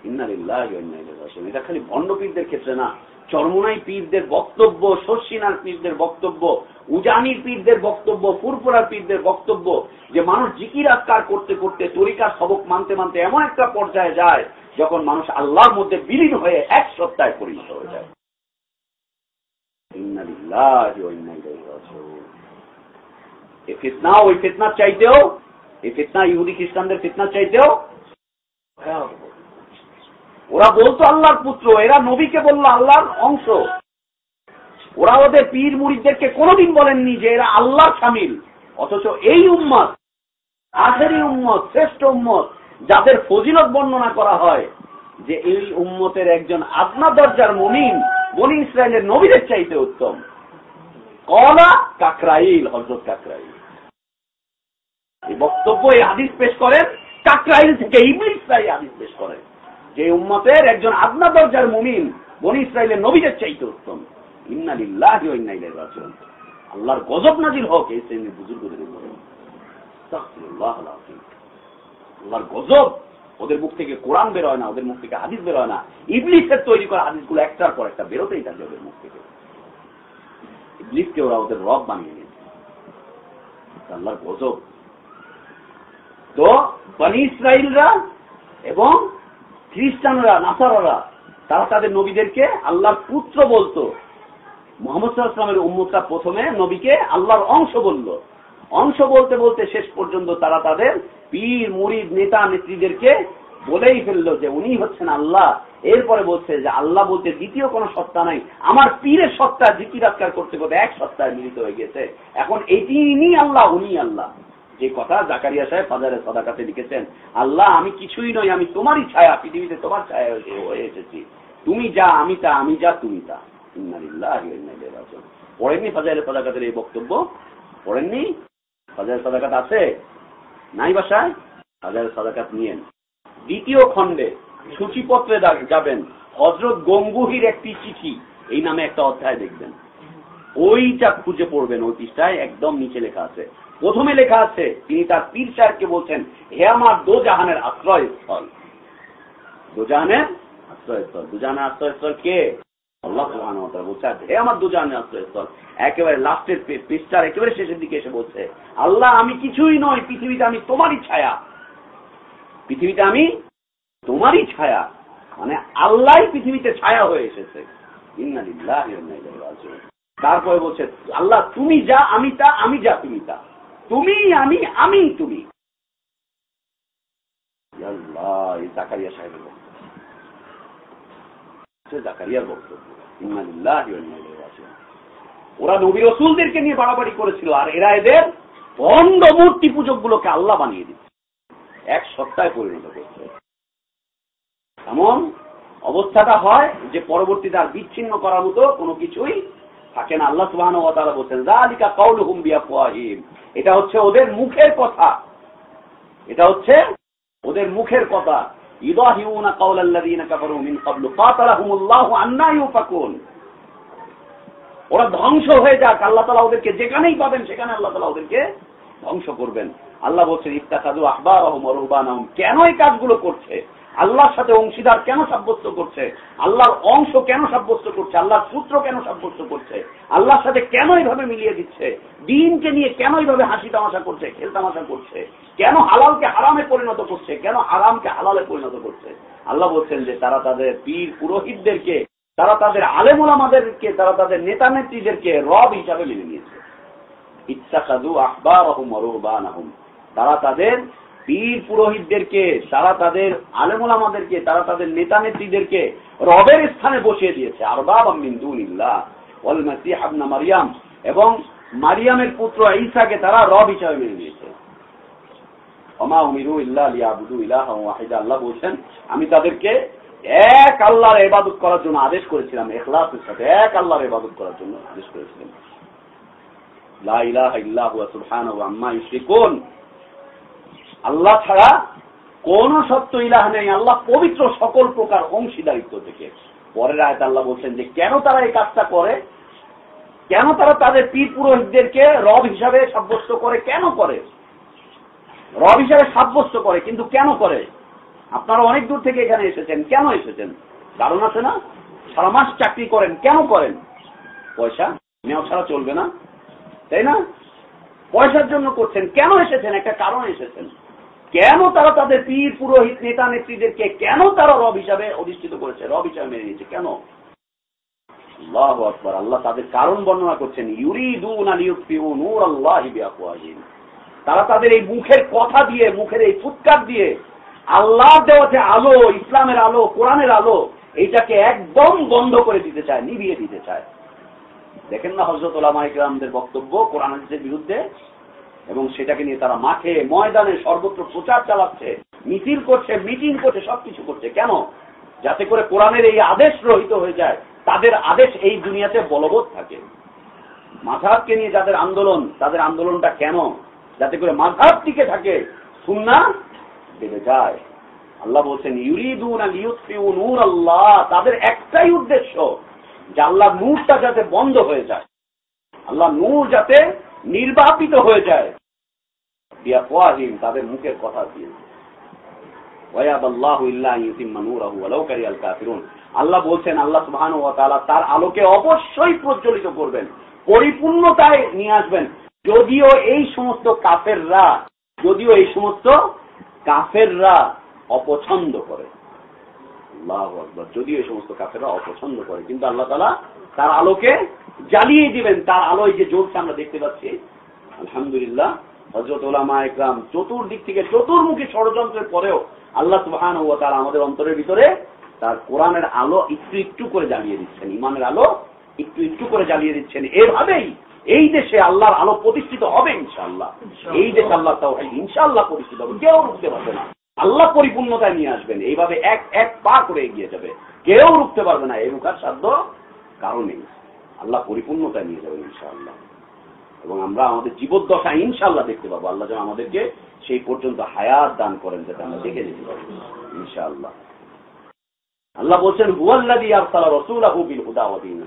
ইন্নালিল্লাহ এটা খালি ভণ্ড পীরদের ক্ষেত্রে না। চরমনাই পীরদের বক্তব্য, শর্ষিনার পীরদের বক্তব্য উজানির পীরদের বক্তব্য, ফুরফুরার পীরদের বক্তব্য, যে মানুষ জিকির আকার করতে করতে তরিকার সবক মানতে মানতে এমন একটা পর্যায়ে যায় যখন মানুষ আল্লাহর মধ্যে বিলীন হয়ে এক সপ্তাহে পরিণত হয়ে যায়। ওই চাইতেও খ্রিস্টানদের চাইতেও ওরা বলতো আল্লাহর পুত্র, এরা নবীকে বলল আল্লাহর অংশ। ওরা ওদের পীর মুড়িদেরকে কোনোদিন বলেননি যে এরা আল্লাহর সামিল। অথচ এই উম্মত, আখেরি উম্মত, শ্রেষ্ঠ উম্মত, যাদের ফজিলত বর্ণনা করা হয় যে এই উম্মতের একজন আদনা দরজার মমিন বনি ইসরায়েলের নবীদের চাইতে উত্তম। কলা কাকরাইল হজরত কাকরাইল। এই বক্তব্য, এই হাদিস পেশ করেন কাকরাইল থেকে ইবলিসরা এই হাদিস পেশ করেন যে উম্মতের একজন আদনা দরজার মুমিন বনি ইসরায়েলের নবীদের চাইতে উত্তম। আল্লাহর গজব নাজিল হোক, এই শ্রেণির উপরে। আল্লাহর গজব ওদের মুখ থেকে কোরআন বেরোয় না, ওদের মুখ থেকে হাদিস বেরোয় না। ইবলিসের তৈরি করা হাদিসগুলো একটার পর একটা বেরোতেই থাকে ওদের মুখ থেকে। ইবলিসকে ওরা ওদের রব বানিয়ে নিয়েছে। আল্লাহর গজব। তো বনি ইসরায়েলরা এবং খ্রিস্টানরা, নাসাররা, তারা তাদের নবীদেরকে আল্লাহর পুত্র বলতো। মোহাম্মদ সাল্লামের উম্মতরা প্রথমে নবীকে আল্লাহর অংশ বলল। অংশ বলতে বলতে শেষ পর্যন্ত তারা তাদের পীর, মুরিদ, নেতা, নেত্রীদেরকে বলেই ফেলল যে উনি হচ্ছেন আল্লাহ। এরপরে বলছে যে আল্লাহ বলতে দ্বিতীয় কোনো সত্তা নাই। আমার পীরের সত্তা জিকিরাজকার করতে করতে এক সত্তায় মিলিত হয়ে গেছে এখন এটি ইনি আল্লাহ উনি আল্লাহ। যে কথা জাকারিয়া সাহেব ফাজারে সদাকাতে লিখেছেন, আল্লাহ, আমি কিছুই নই, আমি তোমারই ছায়া, পৃথিবীতে তোমার ছায়া হয়ে এসেছি। তুমি যা, আমি তা, আমি যা, তুমি তা। পড়েননি সদাকাতের এই বক্তব্য? পড়েননি? ফাজারে সদাকাত আছে? নাই বাসায়? ফাজারে সদাকাত নিয়েন। দ্বিতীয় খণ্ডে সূচিপত্রে যাবেন হজরত গঙ্গুহির একটি চিঠি, এই নামে একটা অধ্যায় দেখবেন। ওইটা খুঁজে পড়বেন ওই পৃষ্ঠায়, একদম নিচে লেখা আছে। প্রথমে লেখা আছে, তিনি তার পীর সাহেবকে বলছেন, হে আমার দোজাহানের আশ্রয়স্থল। দোজাহানের আশ্রয়স্থল। দুজাহানের আশ্রয়স্থল কে? আল্লাহ হে আমার দুজাহানের আশ্রয়স্থল একেবারে লাস্টের পৃষ্ঠার একেবারে শেষের দিকে এসে বলছে, আল্লাহ, আমি কিছুই নই, পৃথিবীতে আমি তোমারই ছায়া। পৃথিবীতে আমি তোমারই ছায়া। মানে আল্লাহ পৃথিবীতে ছায়া হয়ে এসেছে। তারপরে বলছে, আল্লাহ, তুমি যা, আমি তা, আমি যা, তুমি তা। তুমি, আমি আমি, তুমি। আল্লাহ এই জাকারিয়া বক্তব্য। সে জাকারিয়ার বক্তব্য। ওরা নবী রসুলদেরকে নিয়ে বাড়াবাড়ি করেছিল, আর এরা এদের অন্ধ মূর্তি পূজক গুলোকে আল্লাহ বানিয়ে দিচ্ছে। এক সত্তায় পরিণত করছে। এমন অবস্থাটা হয় যে পরবর্তীতে আর বিচ্ছিন্ন করার মতো কোনো কিছুই থাকে না। আল্লাহ সুবাহ বলছেন জালিকা কাউলুহুম বিআফওয়াহিম এটা হচ্ছে ওদের মুখের কথা। এটা হচ্ছে ওদের মুখের কথা। ইদাহিউনা কাউলাল্লাযীনা কাফারু মিন ক্বাবলু কাতালাহুমুল্লাহু আন্না ইউফাকুন। ওরা ধ্বংস হয়ে যাক, আল্লাহ তালা ওদেরকে যেখানেই পাবেন সেখানে আল্লাহ তালা ওদেরকে ধ্বংস করবেন। আল্লাহ বলছেন ইত্তাকাদু আহবার কেন এই কাজগুলো করছে? আল্লাহর সাথে অংশীদার কেন সাব্যস্ত করছে? আল্লাহর অংশ কেন সাব্যস্ত করছে? আল্লাহর সূত্র কেন সাব্যস্ত করছে? আল্লাহর সাথে কেন এইভাবে মিলিয়ে দিচ্ছে? দিনকে নিয়ে কেন এইভাবে হাসি তামাশা করছে, খেল তামাশা করছে? কেন হালালকে হারামে পরিণত করছে? কেন হারামকে হালালে পরিণত করছে? আল্লাহ বলছেন যে তারা তাদের পীর পুরোহিতদেরকে, তারা তাদের আলেমুলামাদেরকে তারা তাদের নেতা নেত্রীদেরকে রব হিসাবে মেনে নিয়েছে। ইচ্ছাকাদু আহবার আহম অরুবান আহম তারা তাদের পীর পুরোহিতদেরকে, তারা তাদের আলেমুলামাদেরকে তারা তাদের নেতা নেত্রীদেরকে রবের স্থানে বসিয়ে দিয়েছে। আর বাবা মারিয়াম। এবং মারিয়ামের পুত্র ঈসাকে তারা রব হিসাবে মেনে নিয়েছে। আমি তাদেরকে এক আল্লাহর ইবাদত করার জন্য আদেশ করেছিলাম ইখলাসের সাথে এক আল্লাহর ইবাদত করার জন্য আদেশ করেছিলাম। লা ইলাহা ইল্লা হুয়া সুবহানাহু আম্মা আল্লাহ ছাড়া কোন সত্য ইলাহ নেই। আল্লাহ পবিত্র সকল প্রকার অংশীদারিত্ব থেকে পরের আয়ত আল্লাহ বলছেন যে, কেন তারা এই কাজটা করে? কেন তারা তাদের পীর পুরোহিতদেরকে রব হিসাবে সাব্যস্ত করে? কেন করে? রব হিসাবে সাব্যস্ত করে, কিন্তু কেন করে? আপনারা অনেক দূর থেকে এখানে এসেছেন। কেন এসেছেন? কারণ আছে না? সারা মাস চাকরি করেন, কেন করেন? পয়সা নেওয়া ছাড়া চলবে না। তাই না? পয়সার জন্য করছেন। কেন এসেছেন? একটা কারণ এসেছেন। কেন তারা তাদের পীর, পুরোহিত, নেতা, নেত্রীদেরকে কেন তারা রব হিসাবে অধিষ্ঠিত করেছে? রব হিসাবে মেনে নিয়েছে কেন? আল্লাহ আকবর। আল্লাহ তাদের কারণ বর্ণনা করছেন তারা তাদের এই মুখের কথা দিয়ে, মুখের এই ফুৎকার দিয়ে আল্লাহ দেওয়া যে আলো, ইসলামের আলো, কোরআনের আলো, এইটাকে একদম বন্ধ করে দিতে চায়, নিভিয়ে দিতে চায়। দেখেন না হজরত ওলামাইকরামদের বক্তব্য কোরআন বিরুদ্ধে? এবং সেটাকে নিয়ে তারা মাঠে, ময়দানে সর্বত্র প্রচার চালাচ্ছে, মিছিল করছে, মিটিং করছে, সবকিছু করছে। কেন? যাতে করে কোরআনের এই আদেশ রহিত হয়ে যায়, তাদের আদেশ এই দুনিয়াতে বলবৎ থাকে। মাঝাবকে নিয়ে যাদের আন্দোলন, তাদের আন্দোলনটা কেন? যাতে করে মাঝাব টিকে থাকে, সুন্না বেড়ে যায়। আল্লাহ বলছেন, ইউরিদুন আল নূর আল্লাহ তাদের একটাই উদ্দেশ্য, যে আল্লাহ নূরটা যাতে বন্ধ হয়ে যায়। আল্লাহ নূর যাতে নির্বাপিত হয়ে যায়। দিয়া তাদের মুখের কথা দিয়ে। আল্লাহ বলছেন, আল্লাহ সুবহান ও তাআলা তার আলোকে অবশ্যই প্রজ্বলিত করবেন, পরিপূর্ণতায় নিয়ে আসবেন। যদিও এই সমস্ত কাফেররা, যদিও এই সমস্ত কাফেররা অপছন্দ করে। আল্লাহ আকবর, যদিও এই সমস্ত কাফেররা অপছন্দ করে, কিন্তু আল্লাহ তালা তার আলোকে জ্বালিয়ে দিবেন। তার আলোয় যে জ্বলছে আমরা দেখতে পাচ্ছি। আলহামদুলিল্লাহ হজরত ওলামা একরাম চতুর্দিক থেকে চতুর্মুখী ষড়যন্ত্রের পরেও আল্লাহ সুবাহান ও তার আমাদের অন্তরের ভিতরে তার কোরআনের আলো একটু একটু করে জ্বালিয়ে দিচ্ছেন ইমানের আলো একটু একটু করে জ্বালিয়ে দিচ্ছেন। এভাবেই এই দেশে আল্লাহর আলো প্রতিষ্ঠিত হবে ইনশাআল্লাহ। এই দেশে আল্লাহ তাও ইনশাআল্লাহ প্রতিষ্ঠিত হবে। কেউ রুখতে পারবে না। আল্লাহ পরিপূর্ণতায় নিয়ে আসবেন। এইভাবে এক এক পা করে এগিয়ে যাবে। কেউ রুখতে পারবে না। এই রুখার সাধ্য কারণেই আল্লাহ পরিপূর্ণতায় নিয়ে যাবেন ইনশাআল্লাহ। এবং আমরা আমাদের জীবদ্দশা ইনশাল্লাহ দেখতে পাবো। আল্লাহ যেন আমাদেরকে সেই পর্যন্ত হায়াত দান করেন যাতে আমরা দেখে যেতে পারি। ইনশাআল্লাহ। আল্লাহ বলছেন হুয়াল্লাদি আরসালা রাসূলাহু বিল হুদা ওয়া দীনিল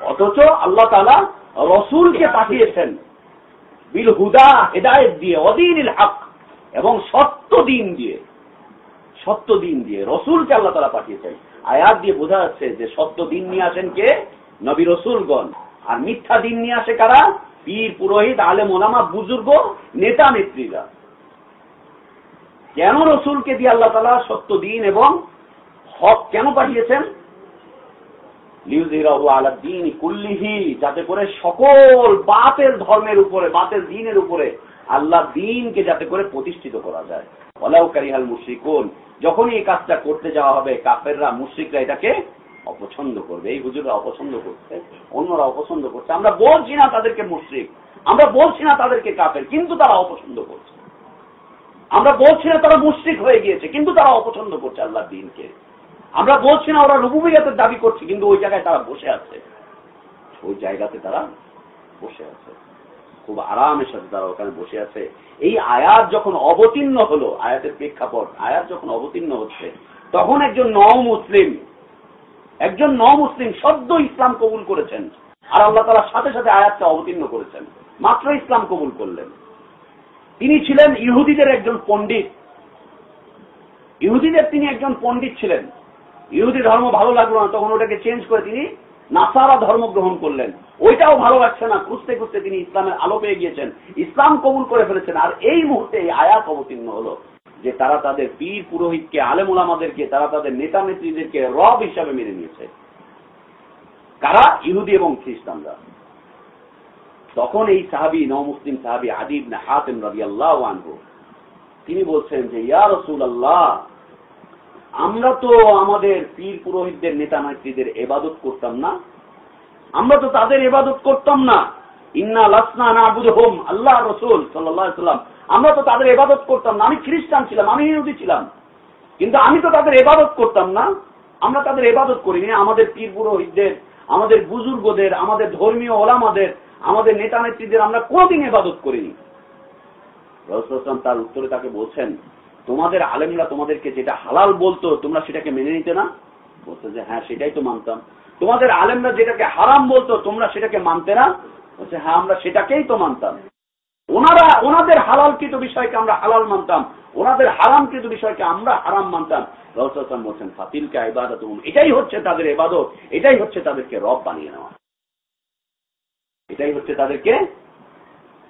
অথচ আল্লাহ তাআলা রসুলকে পাঠিয়েছেন বিল হুদা হেদায়েত দিয়ে অদীনিল হক এবং সত্য দিন দিয়ে। সত্য দিন দিয়ে রসুলকে আল্লাহ তালা পাঠিয়েছেন। আয়াত দিয়ে বোঝা যাচ্ছে যে সত্য দিন নিয়ে আসেন কে? নবী রসুলগণ। আর মিথ্যা দিন নিয়ে আসে কারা? পীর, পুরোহিত আলে মোলামা বুজুর্গ, নেতা, নেত্রীরা। কেন রসুলকে দিয়ে আল্লাহ তালা সত্য দিন এবং হক কেন পাঠিয়েছেন? যাতে করে সকল বাতের ধর্মের উপরে বাতের দিনের উপরে আল্লাহ দিনকে যাতে করে প্রতিষ্ঠিত করা যায়। মুশ্রিকুন, যখনই এই কাজটা করতে যাওয়া হবে, কাফেররা, মুশ্রিকরা এটাকে অপছন্দ করবে, এই হুজুররা অপছন্দ করছে, অন্যরা অপছন্দ করছে। আমরা বলছি না তাদেরকে মুশ্রিক, আমরা বলছি না তাদেরকে কাফের, কিন্তু তারা অপছন্দ করছে। আমরা বলছি না তারা মুশ্রিক হয়ে গিয়েছে, কিন্তু তারা অপছন্দ করছে আল্লাহ দিনকে। আমরা বলছি না ওরা রুবুবিয়াতের দাবি করছে, কিন্তু ওই জায়গায় তারা বসে আছে। ওই জায়গাতে তারা বসে আছে। খুব আরামের সাথে তারা ওখানে বসে আছে। এই আয়াত যখন অবতীর্ণ হলো, আয়াতের প্রেক্ষাপট, আয়াত যখন অবতীর্ণ হচ্ছে, তখন একজন নও মুসলিম একজন ন মুসলিম সদ্য ইসলাম কবুল করেছেন আর আল্লাহ তালা সাথে সাথে আয়াতটা অবতীর্ণ করেছেন। মাত্র ইসলাম কবুল করলেন। তিনি ছিলেন ইহুদিদের একজন পণ্ডিত। ইহুদিদের তিনি একজন পণ্ডিত ছিলেন। ইহুদি ধর্ম ভালো লাগল না, তখন ওটাকে চেঞ্জ করে তিনি নাসারা ধর্ম গ্রহণ করলেন। ওইটাও ভালো লাগছে না, খুঁজতে খুঁজতে তিনি ইসলামের আলো পেয়ে গিয়েছেন। ইসলাম কবুল করে ফেলেছেন। আর এই মুহূর্তে এই আয়াত অবতীর্ণ হলো। যে তারা তাদের পীর পুরোহিতকে আলেমুলামাদেরকে তারা তাদের নেতা নেত্রীদেরকে রব হিসাবে মেনে নিয়েছে। কারা? ইহুদি এবং খ্রিস্টানরা। তখন এই সাহাবি, নমুসলিম সাহাবি আদিব না হাতেম রবি আল্লাহ আনব তিনি বলছেন যে, ইয়া রসুল আল্লাহ আমরা তো আমাদের পীর পুরোহিতদের, নেতা নেত্রীদের এবাদত করতাম না। আমরা তো তাদের এবাদত করতাম না। ইন্না লাসনা না বুধ হোম আল্লাহ রসুল সাল্লাহ সাল্লাম আমরা তো তাদের এবাদত করতাম না। আমি খ্রিস্টান ছিলাম, আমি ইহুদি ছিলাম। কিন্তু আমি তো তাদের এবাদত করতাম না। আমরা তাদের এবাদত করিনি। আমাদের পীর পুরোহিতদের, আমাদের বুজুর্গদের, আমাদের ধর্মীয় ওলামাদের, আমাদের নেতা নেত্রীদের আমরা কোনদিন এবাদত করিনি। রসুলাম তার উত্তরে তাকে বলছেন, তোমাদের আলেমরা তোমাদেরকে যেটা হালাল বলতো, তোমরা সেটাকে মেনে নিতে না? বলছে যে হ্যাঁ সেটাই তো মানতাম। তোমাদের আলেমরা যেটাকে হারাম বলতো, তোমরা সেটাকে মানতে না? বলছে হ্যাঁ আমরা সেটাকেই তো মানতাম। ওনারা, ওনাদের হালালকৃত বিষয়কে আমরা হালাল মানতাম। ওনাদের হারামকৃত বিষয়কে আমরা হারাম মানতাম। রহসান বলছেন, ফাতিলকে ইবাদত এটাই হচ্ছে তাদের এবাদত এটাই হচ্ছে তাদেরকে রব বানিয়ে নেওয়া। এটাই হচ্ছে তাদেরকে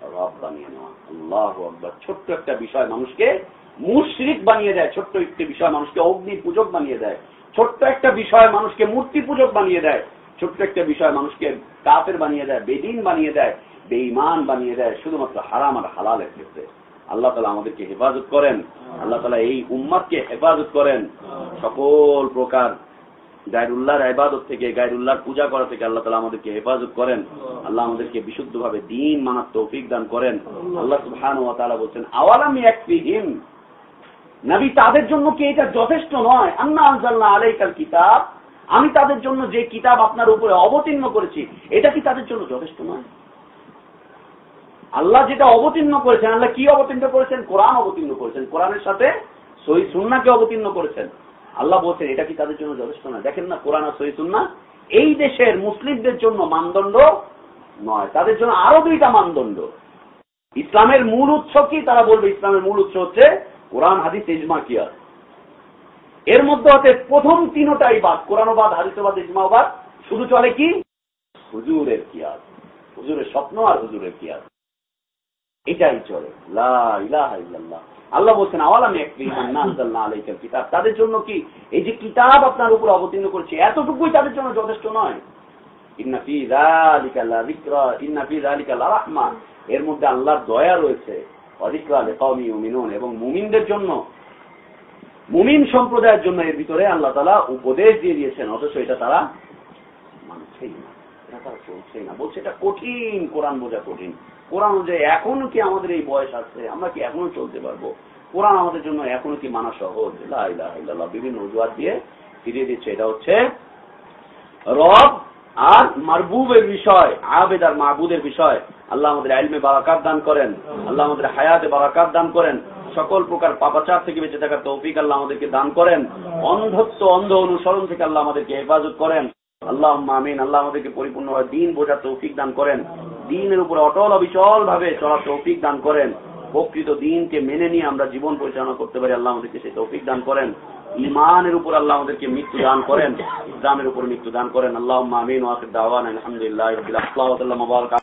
রব বানিয়ে নেওয়া। আল্লাহ আকবর। ছোট্ট একটা বিষয় মানুষকে মুশরিক বানিয়ে দেয়, ছোট্ট একটি বিষয় মানুষকে অগ্নি পূজক বানিয়ে দেয়। ছোট্ট একটা বিষয় মানুষকে মূর্তি পূজক বানিয়ে দেয়। ছোট্ট একটা বিষয় মানুষকে কাপের বানিয়ে দেয়, বেদিন বানিয়ে দেয়। বেঈমান বানিয়ে দেয় শুধুমাত্র হারাম আর হালালের ক্ষেত্রে। আল্লাহ তালা আমাদেরকে হেফাজত করেন। আল্লাহ তালা এই উম্মাদকে হেফাজত করেন। সকল প্রকার গায়রুল্লাহর ইবাদত থেকে, গায়রুল্লাহর পূজা করা থেকে আল্লাহ তালা আমাদেরকে হেফাজত করেন। আল্লাহ আমাদেরকে বিশুদ্ধভাবে দিন মানার তৌফিক দান করেন। আল্লাহ সুবহান ওয়া তাআলা বলছেন, আওয়ালাম ইয়াকফিহিম? নবী, তাদের জন্য কি এটা যথেষ্ট নয়? আন্না আনজালনা আলাইকাল কিতাব। আমি তাদের জন্য যে কিতাব আপনার উপরে অবতীর্ণ করেছি, এটা কি তাদের জন্য যথেষ্ট নয়? আল্লাহ যেটা অবতীর্ণ করেছেন, আল্লাহ কি অবতীর্ণ করেছেন? কোরআন অবতীর্ণ করেছেন। কোরআনের সাথে সহি সুন্নাকে অবতীর্ণ করেছেন। আল্লাহ বলছেন, এটা কি তাদের জন্য যথেষ্ট নয় দেখেন না, কোরআন আর সহি সুন্না এই দেশের মুসলিমদের জন্য মানদণ্ড নয়, তাদের জন্য আরও দুইটা মানদণ্ড। ইসলামের মূল উৎস কি? তারা বলবে, ইসলামের মূল উৎস হচ্ছে কোরআন, হাদিস, ইজমা কিয়ার এর মধ্যে হতে প্রথম তিনটাই বাদ কোরআনবাদ হাদিসবাদ ইজমাবাদ শুধু চলে কি? হুজুরের কিয়াস। হুজুরের স্বপ্ন আর হুজুরের কিয়াস। এটাই চলে। আল্লাহ বলছেন, আওয়ালাম আলাইকাল কিতাব। তাদের জন্য কি? এই যে কিতাব আপনার উপর অবতীর্ণ করেছে, এতটুকুই তাদের জন্য যথেষ্ট নয়। এর মধ্যে আল্লাহর দয়া রয়েছে। এবং মুমিনদের জন্য, মুমিন সম্প্রদায়ের জন্য এর ভিতরে আল্লাহ তালা উপদেশ দিয়ে দিয়েছেন, অথচ এটা তারা মানছেই না। তারা চলছেই না। বলছে, এটা কঠিন, কোরআন বোঝা কঠিন। কোরআন অনুযায়ী এখনও কি আমাদের এই বয়স আছে, আমরা কি এখনও চলতে পারব? কোরআন আমাদের জন্য এখনও কি মানা সহজ? বিভিন্ন অজুহাত দিয়ে ফিরিয়ে দিচ্ছে। এটা হচ্ছে রব আর মারবুবের বিষয়, আবেদ আর মাহবুদের বিষয়। আল্লাহ আমাদের আইলমে বারাকাত দান করেন। আল্লাহ আমাদের হায়াতে বারাকাত দান করেন। সকল প্রকার পাপাচার থেকে বেঁচে থাকার তৌফিক আল্লাহ আমাদেরকে দান করেন। অন্ধত্ব, অন্ধ অনুসরণ থেকে আল্লাহ আমাদেরকে হেফাজত করেন। আল্লাহ আমিন, আল্লাহ আমাদেরকে পরিপূর্ণভাবে দিন বোঝার তৌফিক দান করেন। দিনের উপরে অটল অবিচল ভাবে চলার তৌফিক দান করেন। প্রকৃত দিনকে মেনে নিয়ে আমরা জীবন পরিচালনা করতে পারি, আল্লাহ আমাদেরকে সেই তৌফিক দান করেন। ইমানের উপর আল্লাহ আমাদেরকে মৃত্যু দান করেন। ইসলামের উপর মৃত্যু দান করেন। আল্লাহ আমিন। ওয়াকিদ দাওয়ান আলহামদুলিল্লাহ